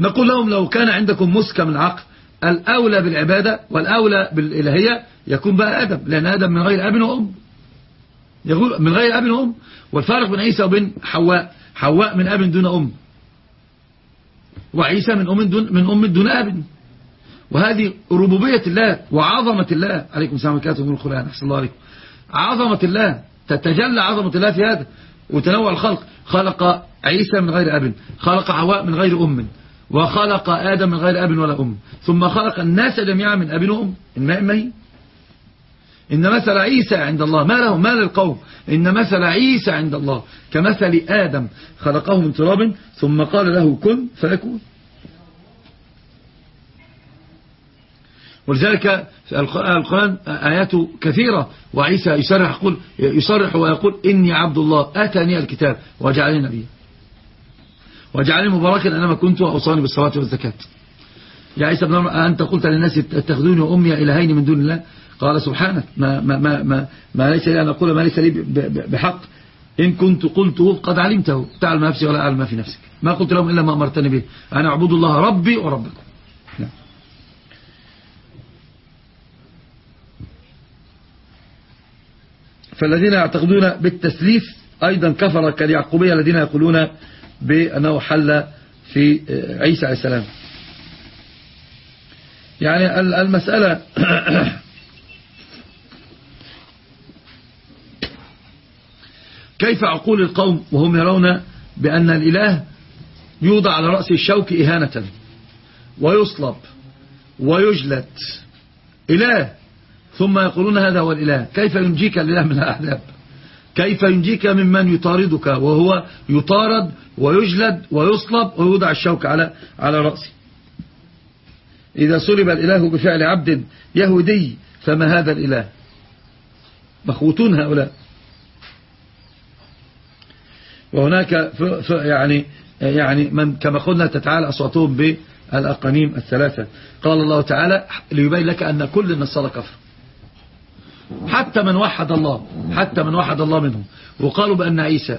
نقول لهم لو كان عندكم مسكة من عقل الأولى بالعبادة والأولى بالإلهية يكون بقى آدم لأن آدم من غير أب وأم. يقول من غير أب وأم. والفارق بين عيسى وبين حواء حواء من أب دون أم. وعيسى من أم دون, من أم دون أب. وهذه ربوبية الله وعظمة الله. عليكم السلام عليكم من القرآن أحسن الله عليكم. عظمة الله تتجلى عظمة الله في هذا. وتنوع الخلق. خلق عيسى من غير أب خلق حواء من غير أم وخلق آدم من غير أب ولا أم. ثم خلق الناس جميعا من أب وأم الماء مهي إن مثل عيسى عند الله. ما له ما للقوم. إن مثل عيسى عند الله. كمثل آدم خلقه من تراب ثم قال له كن فيكون. ولذلك في القرآن آياته كثيرة. وعيسى يصرح, يقول يصرح ويقول إني عبد الله آتاني الكتاب وجعلني نبيا. وجعلني مباركا أنما كنت وأوصاني بالصلاة والزكاة. يا عيسى بن أنت قلت للناس اتخذوني وأمي إلهين من دون الله؟ قال سبحانك ما, ما, ما, ما, ما ليس لي أن أقول ما ليس لي بحق. إن كنت قلته قد علمته. تعلم نفسي ولا أعلم ما في نفسك. ما قلت لهم إلا ما أمرتني به. أنا أعبد الله ربي وربكم. نعم. فالذين يعتقدون بالتسليف أيضا كفر كاليعقوبية الذين يقولون بأنه حل في عيسى عليه السلام. يعني المسألة كيف عقول القوم وهم يرون بأن الإله يوضع على رأس الشوك إهانة ويصلب ويجلد إله ثم يقولون هذا هو الإله. كيف ينجيك الإله من الأحداب كيف ينجيك ممن يطاردك؟ وهو يطارد ويجلد ويصلب ويوضع الشوك على على رأسه. إذا صلب الإله بفعل عبد يهودي فما هذا الإله؟ مخوتون هؤلاء. وهناك يعني يعني من كما قلنا تتعالى أصواتهم بالأقانيم الثلاثة. قال الله تعالى ليبين لك أن كل النصارى كفر حتى من وحد الله حتى من وحد الله منهم. وقالوا بأن عيسى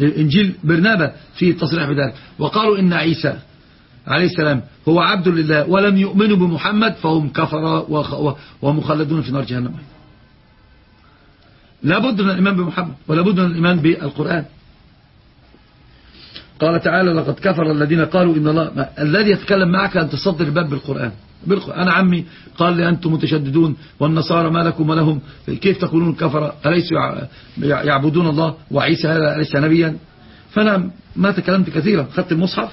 إنجيل برنابة فيه تصريح بذلك. وقالوا إن عيسى عليه السلام هو عبد لله ولم يؤمنوا بمحمد فهم كفر ومخلدون في نار جهنم. لابد من الإيمان بمحمد ولابد من الإيمان بالقرآن. قال تعالى لقد كفر الذين قالوا إن الله الذي يتكلم معك أن تصدر الباب بالقرآن. أنا عمي قال لي أنتم متشددون والنصارى ما لكم ولهم. كيف تكونون كفر؟ أليسوا يعبدون الله وعيسى هذا أليس نبيا؟ فأنا ما تكلمت كثيرا. خدت المصحف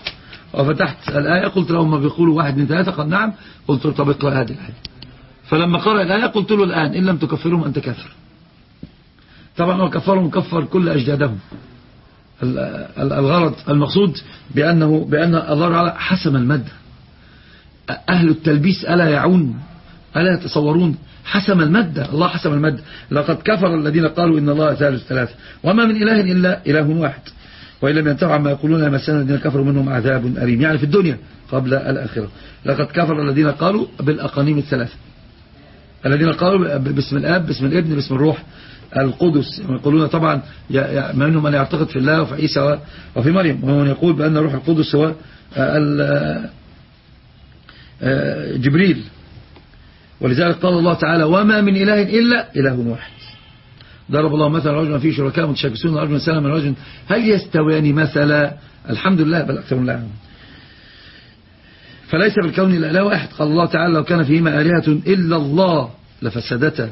وفتحت الآية قلت لهم ما بيقولوا واحد من ثلاثة؟ قال نعم. قلت له طب اقرأ هذه الآية. فلما قرأ الآية قلت له الآن إن لم تكفرهم أنت كافر. طبعا هو كفرهم كفر كل أجدادهم. الغرض المقصود بأنه بأن الله حسم المادة. أهل التلبيس ألا يعون ألا يتصورون حسم المادة الله حسم المادة. لقد كفر الذين قالوا إن الله ثالث ثلاثة. وما من إله إلا إله واحد. وإن لم ينتهوا عما يقولون يمسنا الذين كفروا منهم عذاب أليم. يعني في الدنيا قبل الآخرة. لقد كفر الذين قالوا بالأقانيم الثلاثة. الذين قالوا باسم الآب باسم الابن باسم الروح القدس. يقولون طبعا منهم من يعتقد في الله وفي عيسى وفي مريم. ومن يقول بأن الروح القدس هو جبريل. ولذلك قال الله تعالى وما من إله إلا إله واحد. ضرب الله مثلا رجلا فيه شركاء متشاكسون رجلا سلم من رجل هل يستويان مثلا؟ الحمد لله بل أكثر لا فليس بالكون إلا إله واحد. قال الله تعالى لو كان فيهما آلهة إلا الله لفسدتا.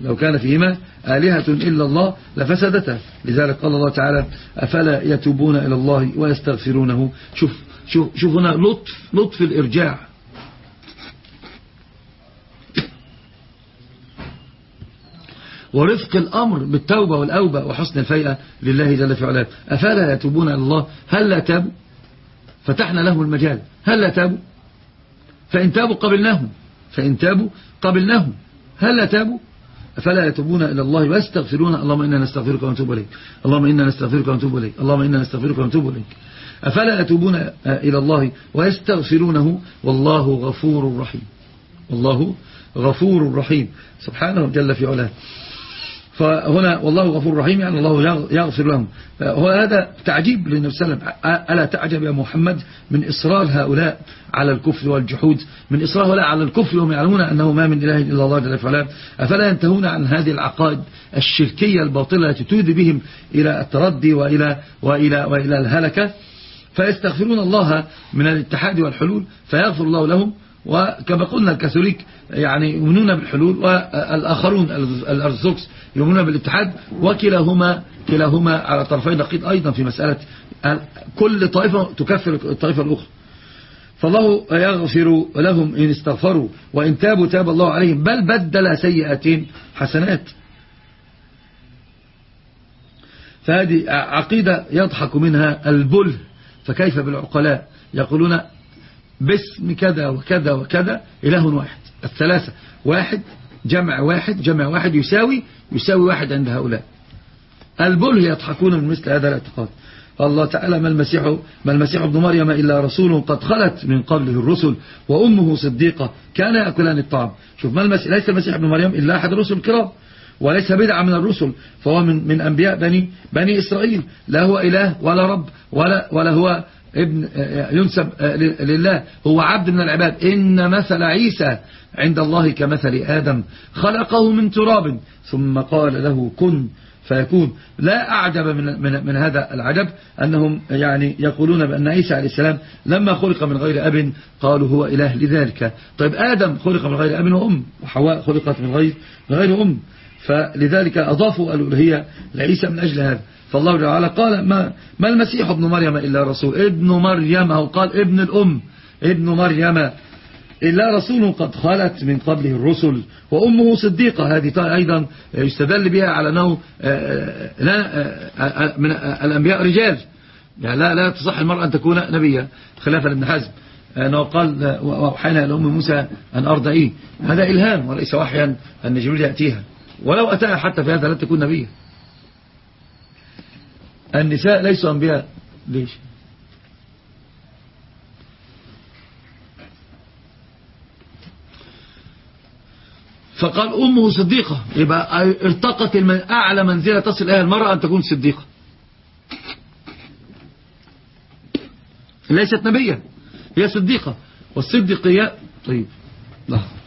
لو كان فيهما آلهة إلا الله لفسدتا. لذلك قال الله تعالى أفلا يتوبون إلى الله ويستغفرونه؟ شوف شوف, شوف هنا لطف لطف الإرجاع. ورفق الأمر بالتوبة والأوبة وحسن الفيئة لله جل في علاه. أفلا يتوبون إلى الله؟ هل لا تابوا فتحنا لهم المجال. هل لا تابوا فإن تابوا قبلناهم. فإن تابوا قبلناهم. هل لا تابوا؟ فلا يتوبون إلى الله ويستغفرون؟ اللهم إنا نستغفرك ونتوب إليك. اللهم إنا نستغفرك ونتوب إليك. اللهم إنا نستغفرك ونتوب إليك. أفلا يتوبون إلى الله ويستغفرونه؟ والله غفور رحيم. والله غفور رحيم. سبحانه جل في علاه. فهنا والله غفور رحيم يعني الله يغفر لهم. وهذا تعجيب للنبي صلى الله عليه وسلم. ألا تعجب يا محمد من إصرار هؤلاء على الكفر والجحود؟ من إصرار هؤلاء على الكفر وهم يعلمون أنه ما من إله إلا الله جل وعلا. أفلا ينتهون عن هذه العقائد الشركية الباطلة التي تودي بهم إلى التردي وإلى, وإلى, وإلى الهلكة؟ فيستغفرون الله من الاتحاد والحلول فيغفر الله لهم وكما قلنا الكاثوليك يعني يؤمنون بالحلول والآخرون الأرثوذكس يؤمنون بالاتحاد وكلاهما كلاهما على طرفي نقيض أيضا في مسألة كل طائفة تكفر الطائفة الأخرى. فالله يغفر لهم إن استغفروا وإن تابوا تاب الله عليهم. بل بدل سيئات حسنات. فهذه عقيدة يضحك منها البله فكيف بالعقلاء؟ يقولون باسم كذا وكذا وكذا إله واحد. الثلاثة واحد جمع واحد جمع واحد يساوي يساوي واحد عند هؤلاء. البله يضحكون من مثل هذا الاعتقاد. الله تعالى ما المسيح, ما المسيح ابن مريم إلا رسول قد خلت من قبله الرسل وأمه صديقة كان يأكلان الطعام. شوف ما المسيح ليس المسيح ابن مريم إلا أحد الرسل الكرام. وليس بدعة من الرسل فهو من, من أنبياء بني, بني إسرائيل. لا هو إله ولا رب ولا, ولا هو ابن ينسب لله هو عبد من العباد. إن مثل عيسى عند الله كمثل آدم. خلقه من تراب ثم قال له كن فيكون. لا أعجب من, من, من هذا العجب أنهم يعني يقولون بأن عيسى عليه السلام لما خلق من غير أب قالوا هو إله لذلك. طيب آدم خلق من غير أب وأم وحواء خلقت من غير, من غير أم. فلذلك أضافوا الألوهية لعيسى من أجل هذا. فالله تعالى قال ما, ما المسيح ابن مريم إلا رسول؟ ابن مريم أو قال ابن الأم. ابن مريم إلا رسول قد خلت من قبله الرسل. وأمه صديقة هذه أيضا يستدل بها على أنه آه، آه، آه، من الأنبياء رجال. يعني لا لا تصح المرأة أن تكون نبيا خلافا لابن حزم. أنه قال وأوحينا إلى أم موسى أن أرضعيه. هذا إلهام وليس وحيا أن جبريل يأتيها. ولو أتاها حتى في هذا لا تكون نبيا. النساء ليسوا أنبياء ليش؟ فقال أمه صديقة. يبقى ارتقت أعلى منزلة تصل إليها المرأة أن تكون صديقة. ليست نبية هي صديقة. والصديقية طيب لحظة.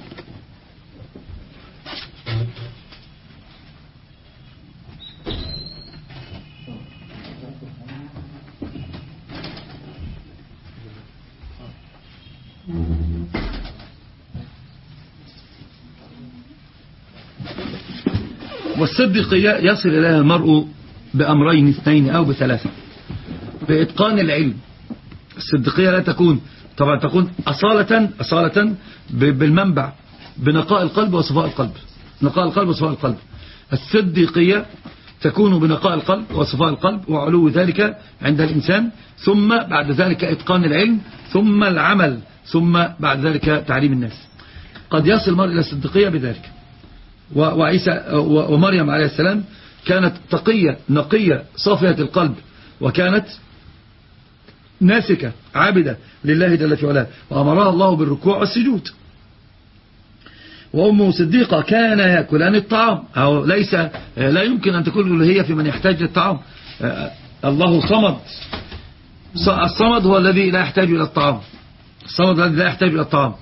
والصدقية يصل إليها المرء بأمرين اثنين أو بثلاثة. بإتقان العلم. الصدقية لا تكون طبعا تكون أصالة, أصالة بالمنبع بنقاء القلب وصفاء القلب. نقاء القلب وصفاء القلب. الصديقية تكون بنقاء القلب وصفاء القلب وعلو ذلك عند الإنسان ثم بعد ذلك إتقان العلم ثم العمل ثم بعد ذلك تعليم الناس. قد يصل المرء إلى الصديقية بذلك. وعيسى ومريم عليه السلام كانت تقية نقية صافية القلب وكانت ناسكة عابدة لله جل في علاه. وأمرها الله بالركوع والسجود. وأمه صديقة كان يأكلان الطعام. أو ليس لا يمكن أن تكون الألوهية في من يحتاج للطعام. الله صمد. الصمد هو الذي لا يحتاج إلى الطعام. الصمد الذي لا يحتاج إلى الطعام.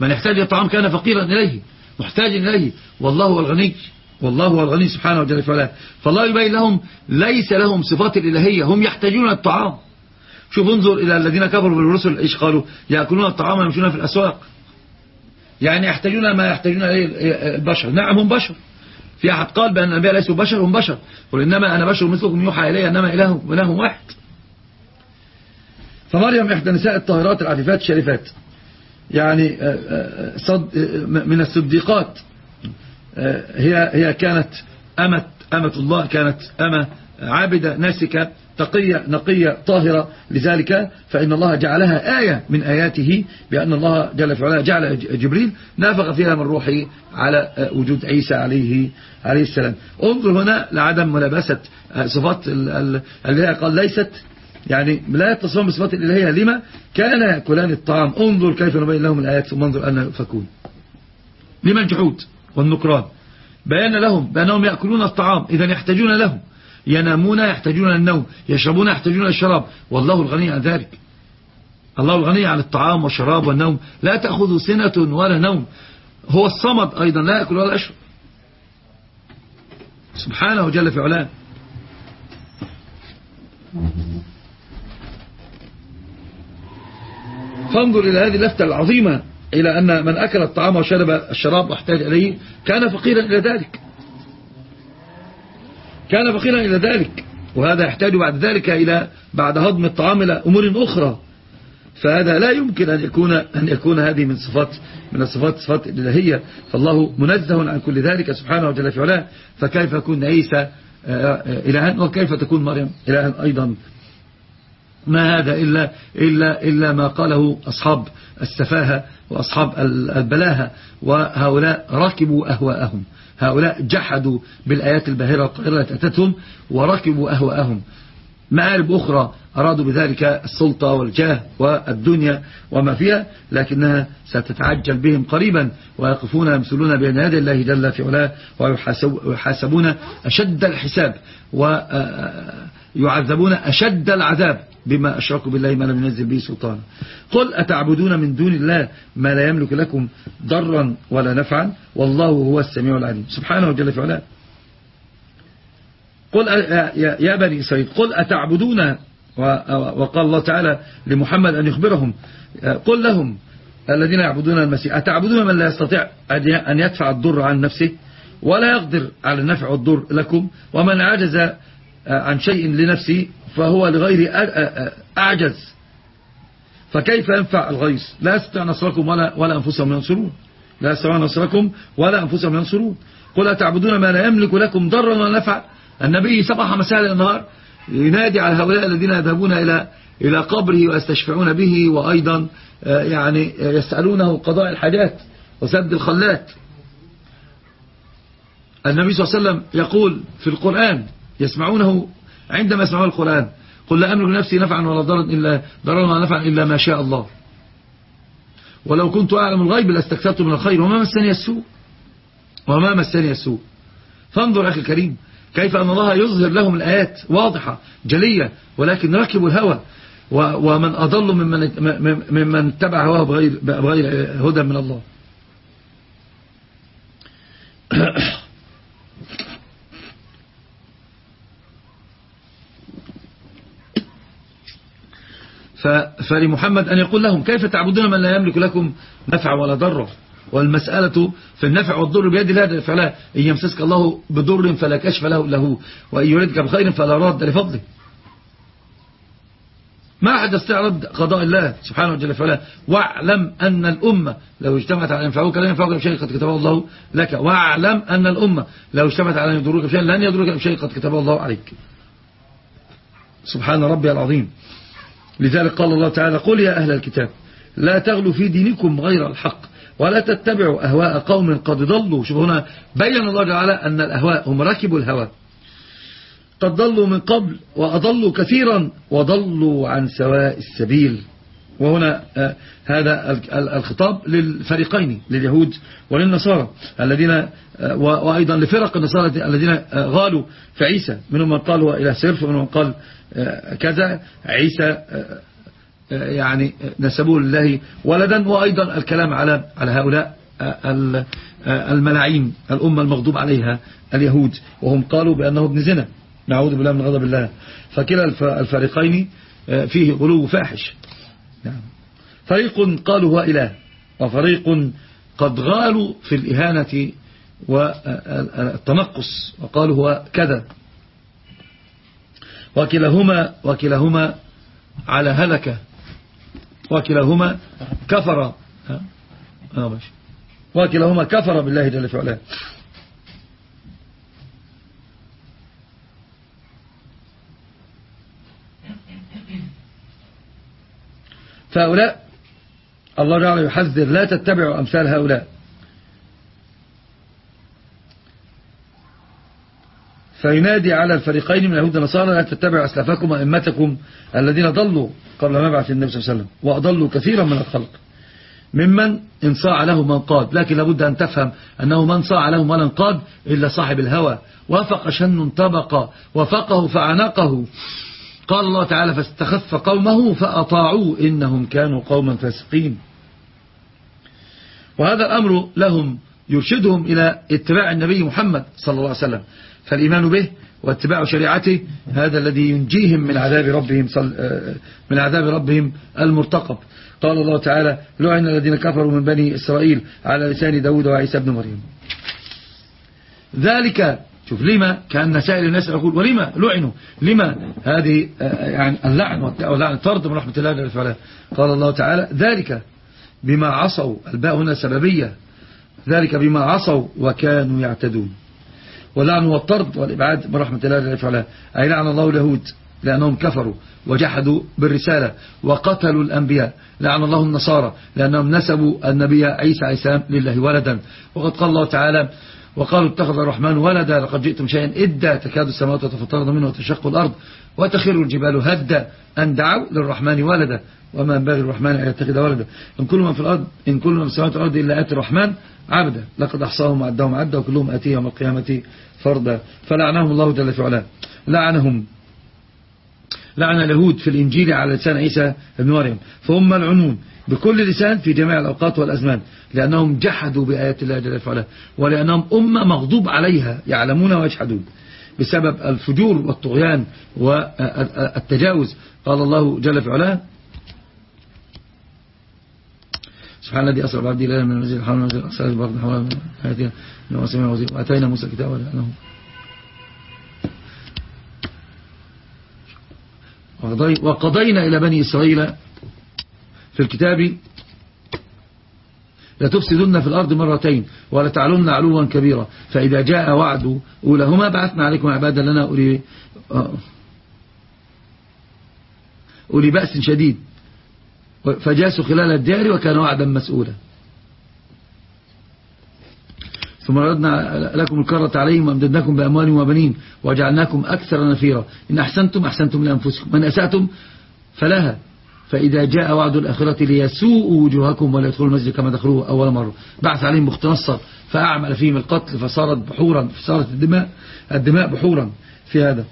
من يحتاج إلى الطعام كان فقيرا إليه. محتاج إليه. والله هو الغني. والله هو الغني سبحانه وتعالى. فالله يبين لهم ليس لهم صفات الإلهية هم يحتاجون الطعام. شوف انظر إلى الذين كفروا بالرسل. إيش قالوا؟ يأكلون الطعام ويمشون في الأسواق. يعني يحتاجون ما يحتاجون إليه البشر. نعم هم بشر. في أحد قال بأن الأنبياء ليسوا بشر هم بشر. قل إنما أنا بشر مثلكم يوحى إلي أنما إله إله واحد. فمريم إحدى نساء الطاهرات العفيفات الشريفات. يعني آه، آه، صد آه، من الصديقات. هي هي كانت أمة, أمة الله كانت أمة عابدة ناسكة تقية نقية طاهرة. لذلك فإن الله جعلها آية من آياته بأن الله جل في جعل جبريل نافق فيها من روحه على وجود عيسى عليه عليه السلام. انظر هنا لعدم ملابسة صفات اللي هي قال ليست يعني لا يتصفون بصفات الإلهية. لما كان يأكلان الطعام انظر كيف نبين لهم الآيات ثم انظر أن يؤفكون. لما الجحود والنكران؟ بيان لهم بأنهم يأكلون الطعام إذا يحتاجون له ينامون يحتاجون النوم يشربون يحتاجون الشراب والله الغني عن ذلك. الله الغني عن الطعام والشراب والنوم. لا تأخذ سنة ولا نوم. هو الصمد أيضا لا يأكل ولا يشرب. سبحانه جل في علاه. فانظر إلى هذه اللفتة العظيمة إلى أن من أكل الطعام وشرب الشراب واحتاج إليه كان فقيرا إلى ذلك. كان فقيرا إلى ذلك وهذا يحتاج بعد ذلك إلى بعد هضم الطعام إلى أمور أخرى. فهذا لا يمكن أن يكون أن يكون هذه من صفات من الصفات صفات الإلهية. فالله منزه عن كل ذلك سبحانه وتعالى في علاه. فكيف يكون عيسى آه، آه، إلها؟ وكيف تكون مريم؟ إلها أيضا. ما هذا إلا, إلا, إلا ما قاله أصحاب السفاهة وأصحاب البلاهة وهؤلاء ركبوا أهواءهم. هؤلاء جحدوا بالآيات الباهرة القاهرة التي أتتهم وركبوا أهواءهم. مآرب أخرى أرادوا بذلك السلطة والجاه والدنيا وما فيها لكنها ستتعجل بهم قريبا ويقفون يمثلون بين يدي الله جل في علاه ويحاسبون أشد الحساب. ويعذبون أشد العذاب بما أشركوا بالله ما لم ينزل به سلطانا قل أتعبدون من دون الله ما لا يملك لكم ضرا ولا نفعا؟ والله هو السميع العليم. سبحانه جل في علاه. قل يا بني إسرائيل قل أتعبدون؟ وقال الله تعالى لمحمد أن يخبرهم. قل لهم الذين يعبدون المسيح أتعبدون من لا يستطيع أن يدفع الضر عن نفسه؟ ولا يقدر على النفع والضر لكم؟ ومن عجز عن شيء لنفسه فهو لغير أعجز. فكيف ينفع الغيث؟ لا يستطيع نصركم ولا, ولا أنفسهم ينصرون. لا يستطيع نصركم ولا أنفسهم ينصرون. قل أتعبدون ما لا يملك لكم ضرا ولا نفع؟ النبي صباح مساء النهار ينادي على هؤلاء الذين يذهبون إلى إلى قبره ويستشفعون به وأيضا آه، يعني يسألونه قضاء الحاجات وسد الخلات. النبي صلى الله عليه وسلم يقول في القرآن يسمعونه عندما يسمعون القرآن. قل لا أملك نفسي نفعا ولا ضرا إلا ضرا ولا نفعا إلا ما شاء الله. ولو كنت أعلم الغيب لاستكثرت من الخير وما مسني السوء. وما مسني السوء. فانظر أخي الكريم كيف أن الله يظهر لهم الآيات واضحة جلية ولكن ركبوا الهوى. ومن أضل ممن, ممن اتبع هواه بغير, بغير هدى من الله. فلمحمد أن يقول لهم كيف تعبدون من لا يملك لكم نفع ولا ضر؟ والمسألة في النفع والضر بيد الله فلا إن يمسسك الله بضر فلا كشف له له وإن يردك بخير فلا راد لفضله. ما أحد استعرض قضاء الله سبحانه وتعالى فعلا واعلم أن الأمة لو اجتمعت على ينفعوك لن ينفعوك بشيء قد كتبه الله لك. واعلم أن الأمة لو اجتمعت على يضروك بشيء لن يضروك بشيء قد كتبه الله عليك. سبحان ربي العظيم. لذلك قال الله تعالى قل يا أهل الكتاب لا تغلوا في دينكم غير الحق ولا تتبعوا أهواء قوم قد ضلوا. شوف هنا بين الله تعالى أن الأهواء هم ركبوا الهوى. قد ضلوا من قبل وأضلوا كثيرا وضلوا عن سواء السبيل. وهنا آه هذا الخطاب للفريقين لليهود وللنصارى الذين آه وأيضا لفرق النصارى الذين آه غالوا في عيسى. منهم من قال هو إله صرف ومنهم من قال كذا عيسى آه، يعني نسبوه لله ولدا وأيضا الكلام على على هؤلاء الملاعين الأمة المغضوب عليها اليهود. وهم قالوا بأنه ابن زنا. نعوذ بالله من غضب الله. فكلا الفريقين فيه غلو فاحش. نعم. فريق قالوا هو إله وفريق قد غالوا في الإهانة والتنقص وقالوا هو كذا. وكلاهما وكلاهما على هلكة. وكلاهما كفر. آه، وكلاهما كفر بالله جل وعلا. فهؤلاء الله جعله يحذر. لا تتبعوا أمثال هؤلاء. فينادي على الفريقين من اليهود والنصارى لا تتبعوا أسلافكم وأئمتكم الذين ضلوا قبل مبعث النبي صلى الله عليه وسلم وأضلوا كثيرا من الخلق. ممن إن صاع له من قاد لكن لابد أن تفهم أنه من صاع له من قاد إلا صاحب الهوى. وافق شن طبق وفقه فعنقه. قال الله تعالى فاستخف قومه فأطاعوه إنهم كانوا قوما فاسقين. وهذا الأمر لهم يرشدهم إلى اتباع النبي محمد صلى الله عليه وسلم. فالإيمان به واتباع شريعته هذا الذي ينجيهم من عذاب ربهم من عذاب ربهم المرتقب. قال الله تعالى لعن الذين كفروا من بني إسرائيل على لسان داود وعيسى بن مريم. ذلك شوف لما كأن سائل الناس يقول ولما لعنوا؟ لما هذه يعني اللعن واللعن طرد من رحمة الله جل قال الله تعالى ذلك بما عصوا. الباء هنا سببية. ذلك بما عصوا وكانوا يعتدون. واللعن والطرد والإبعاد من رحمة الله جل وعلا. أي لعن الله اليهود لأنهم كفروا وجحدوا بالرسالة وقتلوا الأنبياء. لعن الله النصارى لأنهم نسبوا النبي عيسى عليه لله ولدا. وقد قال الله تعالى وقالوا اتخذ الرحمن ولدا لقد جئتم شيئا إدا تكاد السماوات تتفطرن منه وتشق الأرض وتخر الجبال هدا أن دعوا للرحمن ولدا. وما ينبغي الرحمن أن يتخذ ولدا. إن كل من في الأرض إن كل من في السماوات والأرض إلا آتي الرحمن عبدا. لقد أحصاهم وعدهم عدا وكلهم آتيه يوم القيامة فردا. فلعنهم الله جل في لعنهم. لعن اليهود في الإنجيل على لسان عيسى بن مريم. فهم ملعونون بكل لسان في جميع الأوقات والأزمان. لأنهم جحدوا بآيات الله جل وعلا ولأنهم أمة مغضوب عليها يعلمون ويجحدون. بسبب الفجور والطغيان والتجاوز. قال الله جل في علاه سبحان الذي أسرى بعبدي ليلة من المسجد الحرام المسجد الأقصى البرد حول آياتنا وأتينا موسى الكتاب ولأنه وقضينا إلى بني إسرائيل في الكتاب لتفسدن في الأرض مرتين ولتعلن علوا كبيرا. فإذا جاء وعد أولهما بعثنا عليكم عبادا لنا أولي, أولي بأس شديد. فجاسوا خلال الدار وكان وعدا مسؤولا. ثم ردنا لكم الكرة عليهم وأمددناكم بأموال وبنين وجعلناكم أكثر نفيرا. إن أحسنتم أحسنتم لأنفسكم. من أسأتم فلها. فإذا جاء وعد الآخرة ليسوء وجوهكم ولا يدخلوا المسجد كما دخلوه أول مرة. بعث عليهم مختنصر فأعمل فيهم القتل فصارت بحورا فصارت الدماء الدماء بحورا في هذا.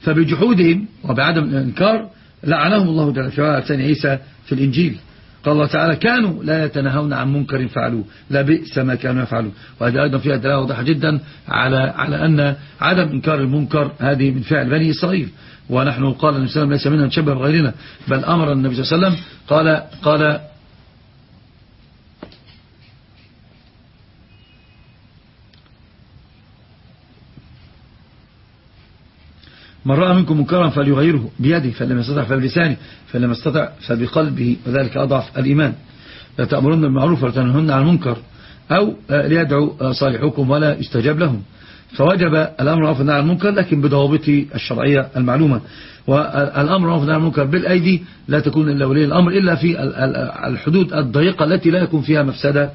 فبجحودهم وبعدم الإنكار لعنهم الله جل وعلا. لسان عيسى في الإنجيل. قال الله تعالى كانوا لا يتناهون عن منكر فعلوه. لا بئس ما كانوا يفعلون. وهذا أيضا فيها دلالة واضحة جدا على على أن عدم إنكار المنكر هذه من فعل بني إسرائيل. ونحن قال النبي صلى الله عليه وسلم ليس منا نشبه بغيرنا بل أمر النبي صلى الله عليه وسلم قال قال من رأى منكم منكرا فليغيره بيده فلم يستطع فبلسانه فلم يستطع فبقلبه وذلك أضعف الإيمان. لا تأمرون بالمعروف ولا تنهون عن المنكر أو ليدعو صالحكم ولا يستجاب لهم. فوجب الأمر معروف عن المنكر لكن بضوابطه الشرعية المعلومة. والأمر معروف عن المنكر بالأيدي لا تكون إلا ولي الأمر إلا في الحدود الضيقة التي لا يكون فيها مفسدة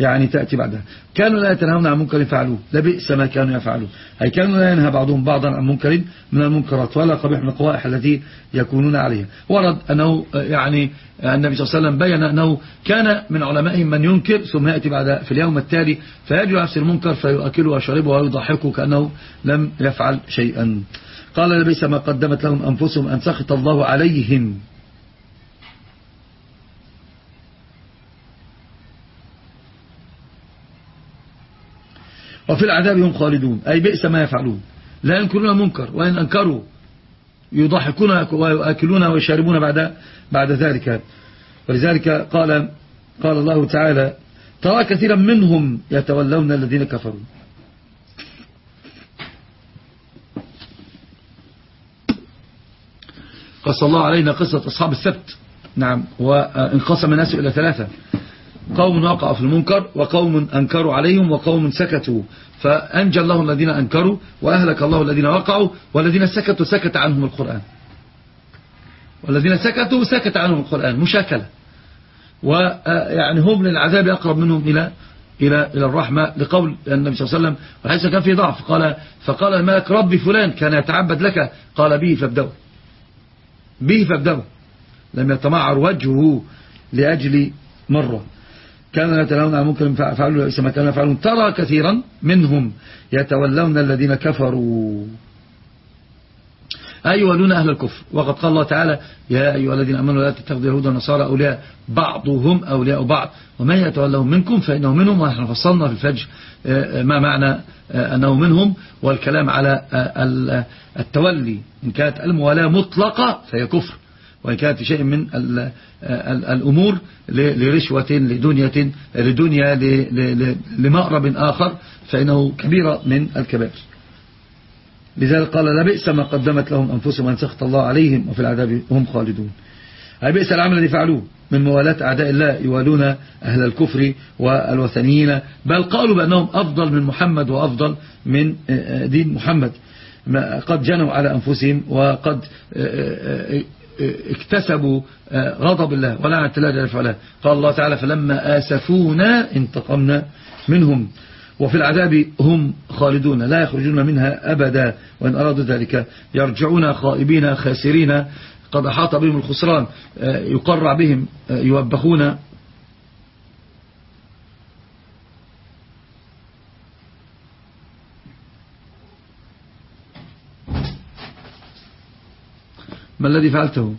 يعني تأتي بعدها. كانوا لا يتنهون عن منكر فعلوه. لبئس ما كانوا يفعلون. أي كانوا لا ينهى بعضهم بعضا عن منكر من المنكرات ولا قبيح من القوائح التي يكونون عليها. ورد أنه يعني النبي صلى الله عليه وسلم بين أنه كان من علمائهم من ينكر ثم يأتي بعد في اليوم التالي فيجب نفس المنكر فيؤكله ويشربه ويضحكه كأنه لم يفعل شيئا. قال لبئس ما قدمت لهم أنفسهم أن سخط الله عليهم. وفي العذاب هم خالدون. أي بئس ما يفعلون. لا ينكرون منكر وإن أنكروا يضحكون ويأكلون ويشاربون بعد بعد ذلك. ولذلك قال قال الله تعالى ترى كثيرا منهم يتولون الذين كفروا. قص الله علينا قصة أصحاب السبت. نعم. وانقسم الناس إلى ثلاثة. قوم وقعوا في المنكر وقوم أنكروا عليهم وقوم سكتوا. فأنجى الله الذين أنكروا وأهلك الله الذين وقعوا والذين سكتوا سكت عنهم القرآن. والذين سكتوا سكت عنهم القرآن مشاكلة. ويعني هم للعذاب أقرب منهم إلى إلى إلى الرحمة لقول النبي صلى الله عليه وسلم وحيث كان في ضعف. قال فقال الملك ربي فلان كان يتعبد لك. قال به فابدأوا به فابدأوا لم يتمعر وجهه لأجل مرة. كانوا يتلون عن ممكن فعلوا ليس ما كانوا يفعلون ترى كثيرا منهم يتولون الذين كفروا. أي يولون أهل الكفر وقد قال الله تعالى يا أيها الذين أمنوا لا تتخذوا اليهود والنصارى أولياء. بعضهم أولياء بعض. ومن يتولهم منكم فإنه منهم. ونحن فصلنا في الفجر آه، ما معنى آه، أنه منهم؟ والكلام على آه، التولي. إن كانت الموالاة مطلقة فهي كفر. وإن كانت في شيء من الأمور لرشوة لدنيا لدنيا لمأرب آخر فإنه كبيرة من الكبائر. لذلك قال لبئس ما قدمت لهم أنفسهم أن سخط الله عليهم وفي العذاب هم خالدون. بئس العمل الذي فعلوه من موالاة أعداء الله يوالون أهل الكفر والوثنيين بل قالوا بأنهم أفضل من محمد وأفضل من دين محمد. قد جنوا على أنفسهم وقد اكتسبوا غضب الله ولعنة الله جل قال الله تعالى فلما آسفونا انتقمنا منهم وفي العذاب هم خالدون لا يخرجون منها أبدا وإن أرادوا ذلك يرجعون خائبين خاسرين. قد أحاط بهم الخسران يقرع بهم يوبخون ما الذي فعلته؟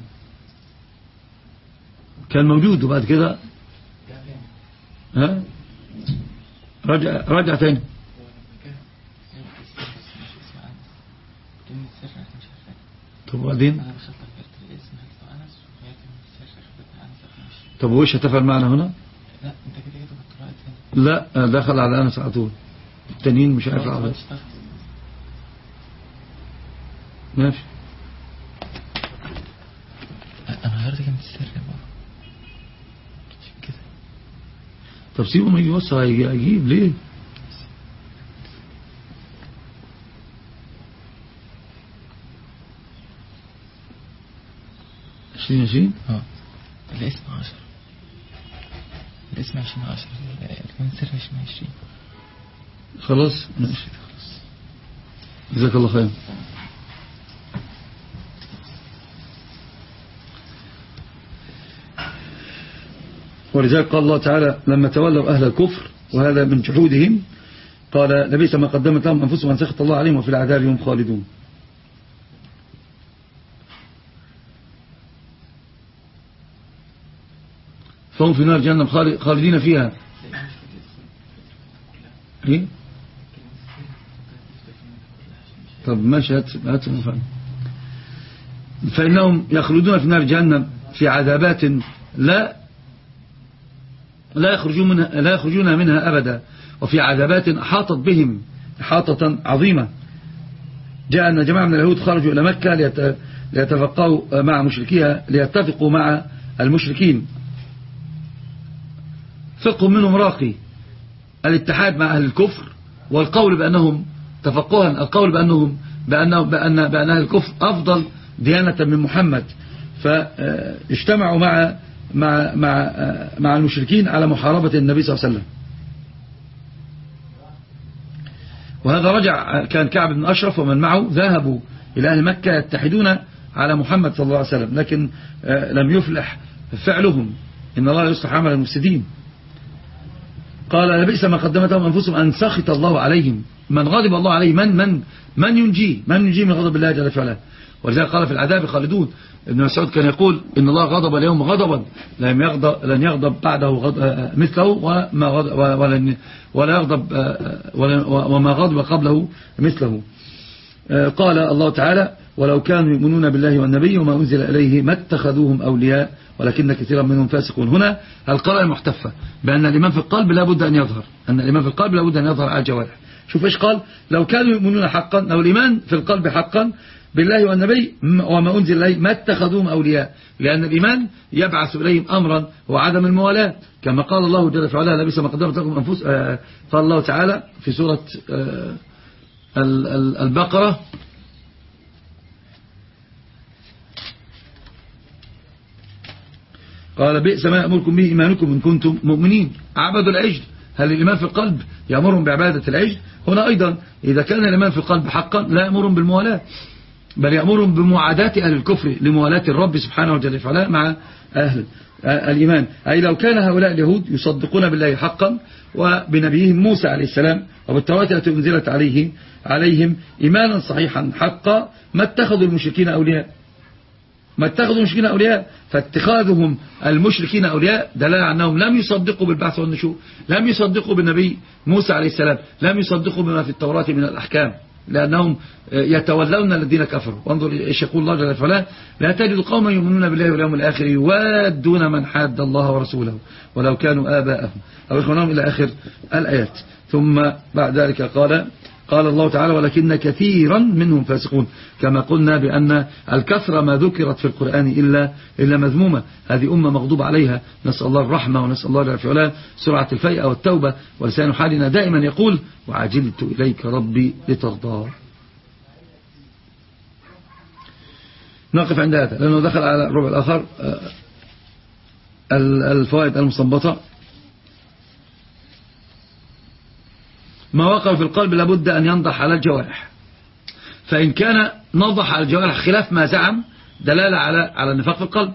كان موجود وبعد كده؟ ها؟ رجع رجع تاني. طب وبعدين؟ طب وش هتفعل معنا هنا؟ لا انت كده لا دخل على أنس على طول. التانيين مش عارف على ماشي. طب سيبه ما يجي يوصل هيجيب ليه؟ عشرين عشرين؟ آه. الاسم عشر الاسم عشرين عشر الكلمة السر عشرين عشرين. خلاص ماشي. جزاك الله خير. ولذلك قال الله تعالى لما تولوا أهل الكفر وهذا من جحودهم قال لبيس ما قدمت لهم أنفسهم أن سخط الله عليهم وفي العذاب هم خالدون. فهم في نار جهنم خالدين فيها. إيه؟ طب ماشي هات فإنهم يخلدون في نار جهنم في عذابات لا لا يخرجون منها, لا يخرجون منها أبدا. وفي عذابات أحاطت بهم إحاطة عظيمة. جاء أن جماعة من اليهود خرجوا إلى مكة ليتفقوا مع مشركيها ليتفقوا مع المشركين. فقه منهم راقي. الاتحاد مع أهل الكفر والقول بأنهم تفقها القول بأنهم بأنهم بأن, بأن أهل الكفر أفضل ديانة من محمد. فاجتمعوا مع مع مع مع المشركين على محاربة النبي صلى الله عليه وسلم. وهذا رجع كان كعب بن أشرف ومن معه ذهبوا إلى أهل مكة يتحدون على محمد صلى الله عليه وسلم لكن آه، لم يفلح فعلهم. إن الله يصلح عمل المفسدين. قال لبئس ما قدمتهم أنفسهم أن سخط الله عليهم. من غضب الله عليه من من من ينجيه؟ من ينجيه من غضب الله جل وعلا؟ ولذلك قال في العذاب خالدون. ابن مسعود كان يقول إن الله غضب اليوم غضبا. لم يغضب لن يغضب بعده مثله وما غضب ولن ولا يغضب وما غضب قبله مثله. قال الله تعالى ولو كانوا يؤمنون بالله والنبي وما أنزل إليه ما اتخذوهم أولياء ولكن كثيرا منهم فاسقون. هنا القراءة المحتفة بأن الإيمان في القلب لا بد أن يظهر. أن الإيمان في القلب لا بد أن يظهر على الجوارح شوف إيش قال؟ لو كانوا يؤمنون حقا لو الإيمان في القلب حقا بالله والنبي وما أنزل إليه ما اتخذوهم أولياء. لأن الإيمان يبعث إليهم أمرا وعدم الموالاة كما قال الله جل وعلا لبس ما قدمت لكم أنفس آه، قال الله تعالى في سورة آه، البقرة. قال بئس ما يأمركم به إيمانكم إن كنتم مؤمنين. عبدوا العجل هل الإيمان في القلب؟ يأمرهم بعبادة العجل. هنا أيضا إذا كان الإيمان في القلب حقا لا يأمرهم بالموالاة. بل يأمرهم بمعاداة أهل الكفر لموالاة الرب سبحانه وتعالى مع أهل الإيمان. أي لو كان هؤلاء اليهود يصدقون بالله حقا وبنبيهم موسى عليه السلام وبالتوراة التي أنزلت عليه عليهم إيمانا صحيحا حقا ما اتخذوا المشركين أولياء. ما اتخذوا المشركين أولياء فاتخاذهم المشركين أولياء دلالة أنهم لم يصدقوا بالبعث والنشور لم يصدقوا بالنبي موسى عليه السلام لم يصدقوا بما في التوراة من الأحكام. لأنهم يتولون الذين كفروا. وانظر إيش يقول الله جل وعلا لا تجد قوما يؤمنون بالله واليوم الآخر يوادون من حاد الله ورسوله ولو كانوا آباءهم. أو إخوانهم إلى آخر الآيات. ثم بعد ذلك قال قال الله تعالى ولكن كثيرا منهم فاسقون كما قلنا بأن الكثرة ما ذكرت في القرآن إلا, إلا مذمومة. هذه أمة مغضوب عليها. نسأل الله الرحمة ونسأل الله العافية سرعة الفيئة والتوبة ولسان حالنا دائما يقول وعجلت إليك ربي لترضى نقف عند هذا لأنه دخل على الربع الآخر آه، الفوائد المصنبطة. ما وقع في القلب لابد أن ينضح على الجوارح. فإن كان نضح على الجوارح خلاف ما زعم دلالة على على النفاق في القلب.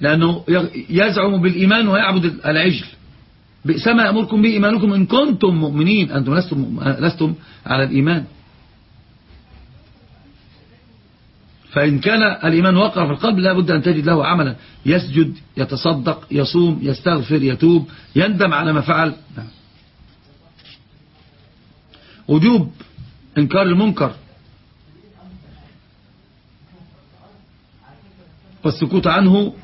لأنه يزعم بالإيمان ويعبد العجل. بئس ما يأمركم به إيمانكم إن كنتم مؤمنين. أنتم لستم, لستم على الإيمان. فإن كان الإيمان وقع في القلب لا بد أن تجد له عملا. يسجد يتصدق يصوم يستغفر يتوب يندم على ما فعل. نعم. وجوب إنكار المنكر. والسكوت عنه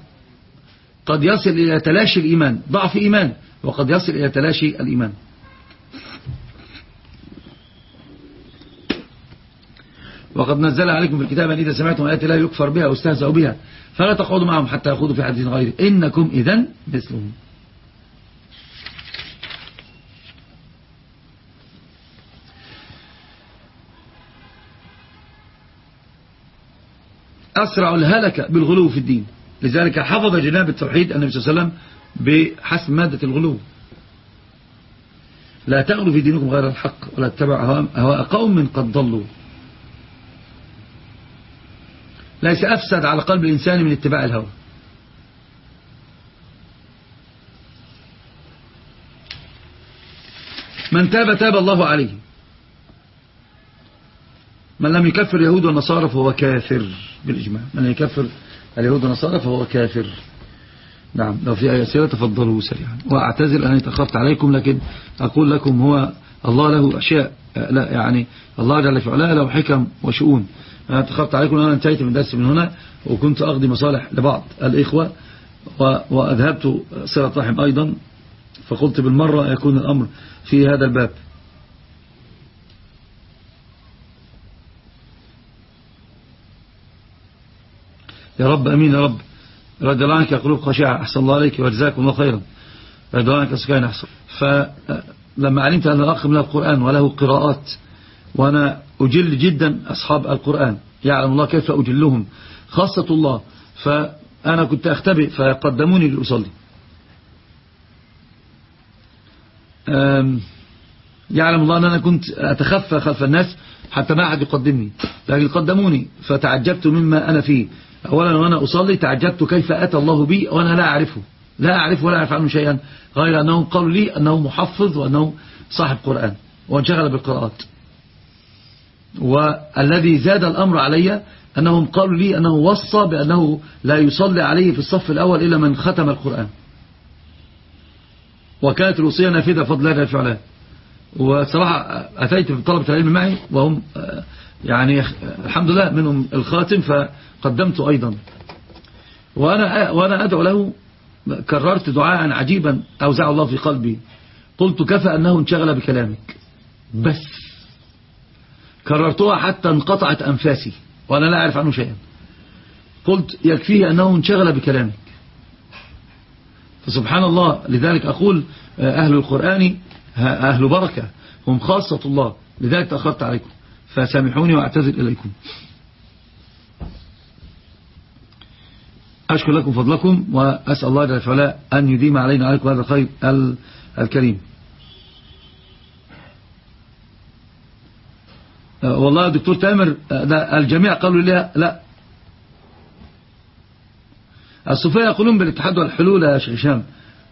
قد يصل إلى تلاشي الإيمان ضعف إيمان وقد يصل إلى تلاشي الإيمان. وقد نزل عليكم في الكتاب أن إذا سمعتم آيات لا يكفر بها واستهزأوا بها فلا تقعدوا معهم حتى يخوضوا في حديث غيره. إنكم إذن مثلهم. أسرع الهلكة بالغلو في الدين. لذلك حفظ جناب التوحيد النبي صلى الله عليه وسلم بحسب مادة الغلو. لا تغلوا في دينكم غير الحق ولا تتبع هواء قوم قد ضلوا. ليس أفسد على قلب الإنسان من اتباع الهوى. من تاب تاب الله عليه. من لم يكفر يهود والنصارى فهو كافر بالإجماع. من يكفر اليهود والنصارى فهو كافر. نعم. لو في أي أسئلة تفضلوا سريعا. وأعتذر أني تأخرت عليكم لكن أقول لكم هو الله له أشياء لا يعني الله جل في علاه له حكم وشؤون. أنا تأخرت عليكم أنا انتهيت من درس من هنا وكنت أقضي مصالح لبعض الإخوة وأذهبت صلة رحم أيضا. فقلت بالمرة يكون الأمر في هذا الباب. يا رب أمين يا رب. الله عنك قلوب خشعة أحسن الله عليك وجزاكم الله خيرا. الله عنك سكين أحسن. فلما علمت أن الأخ من القرآن وله قراءات وأنا أجل جدا أصحاب القرآن يعلم الله كيف أجلهم خاصة الله. فأنا كنت أختبئ فقدموني لأصلي. يعلم الله أن أنا كنت أتخفى خلف الناس حتى ما أحد يقدمني. لكن قدموني فتعجبت مما أنا فيه. أولا وأنا أصلي تعجبت كيف أتى الله بي وأنا لا أعرفه. لا أعرف ولا أعرف عنه شيئا. غير أنهم قالوا لي أنه محفظ وأنه صاحب قرآن وانشغل بالقراءات. والذي زاد الأمر علي أنهم قالوا لي أنه وصى بأنه لا يصلي عليه في الصف الأول إلا من ختم القرآن. وكانت الوصية نافذة فضل الله في علاه وصراحة أتيت بطلبة العلم معي وهم يعني الحمد لله منهم الخاتم فقدمت أيضا. وأنا, وأنا أدعو له كررت دعاء عجيبا أوزع الله في قلبي. قلت كفى أنه انشغل بكلامك. بس. كررتها حتى انقطعت أنفاسي وأنا لا أعرف عنه شيئا. قلت يكفيه أنه انشغل بكلامك. فسبحان الله لذلك أقول أهل القرآن أهل بركة هم خاصة الله. لذلك تأخرت عليكم. فسامحوني وأعتذر إليكم. أشكر لكم فضلكم وأسأل الله جل وعلا أن يديم علينا عليكم هذا الخير الكريم. أه، والله دكتور تامر أه، الجميع قالوا لي لا الصوفية يقولون بالاتحاد والحلول يا شيخ هشام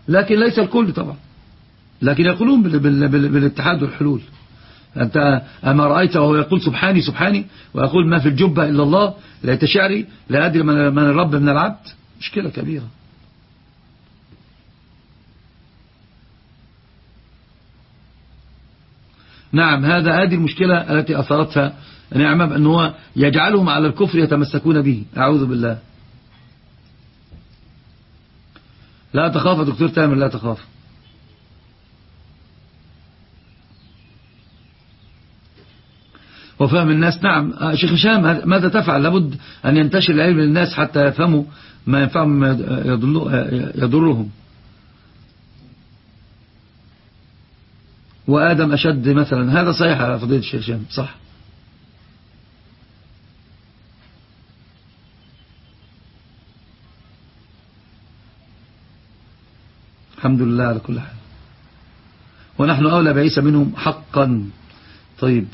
لكن ليس الكل طبعا لكن يقولون بالاتحاد والحلول. أنت أما رأيت وهو يقول سبحاني سبحاني ويقول ما في الجبة إلا الله ليت شعري لا أدري من الرب من العبد. مشكلة كبيرة. نعم هذا هذه المشكلة التي أثرتها نعمة بأنه يجعلهم على الكفر يتمسكون به. أعوذ بالله. لا تخاف دكتور تامر لا تخاف. وفهم الناس. نعم آه، شيخ هشام ماذا تفعل؟ لابد أن ينتشر العلم للناس حتى يفهموا ما ينفعهم يضرهم. وآدم أشد مثلا. هذا صحيح على فضيلة الشيخ هشام صح. الحمد لله على كل حال. ونحن أولى بعيسى منهم حقا. طيب.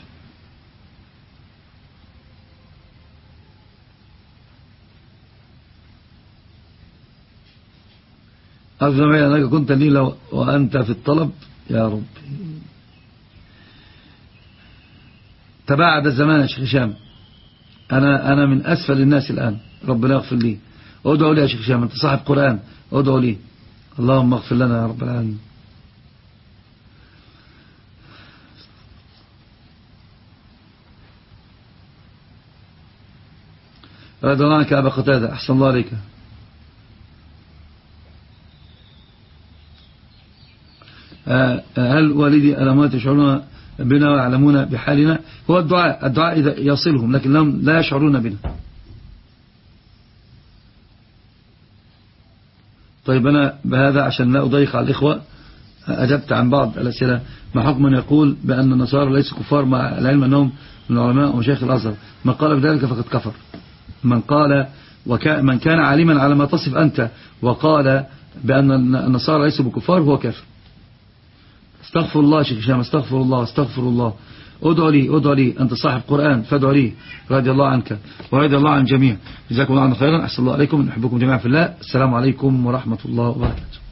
أرجو معي أنك كنت لي وأنت في الطلب يا رب. تباعد الزمان يا شيخ هشام. أنا, أنا من أسفل الناس الآن. ربنا يغفر لي. ادعوا لي يا شيخ هشام أنت صاحب قرآن. ادعوا لي. اللهم اغفر لنا يا رب العالمين. رضا عنك أبا قتادة أحسن الله عليك آه، آه، هل والدي الأموات يشعرون بنا ويعلمون بحالنا؟ هو الدعاء الدعاء إذا يصلهم لكن لهم لا يشعرون بنا. طيب أنا بهذا عشان لا أضيق على الإخوة أجبت عن بعض الأسئلة. ما حكم من يقول بأن النصارى ليسوا كفار مع العلم أنهم من العلماء ومشايخ الأزهر؟ من قال بذلك فقد كفر. من قال ومن كان عالما على ما تصف أنت وقال بأن النصارى ليسوا بكفار هو كافر. استغفر الله شيخ هشام استغفر الله استغفر الله. ادعو لي ادعو لي أنت صاحب قرآن فادعو لي. رضي الله عنك ورضي الله عن الجميع. جزاكم الله خيرا أحسن الله عليكم نحبكم جميعا في الله. السلام عليكم ورحمة الله وبركاته.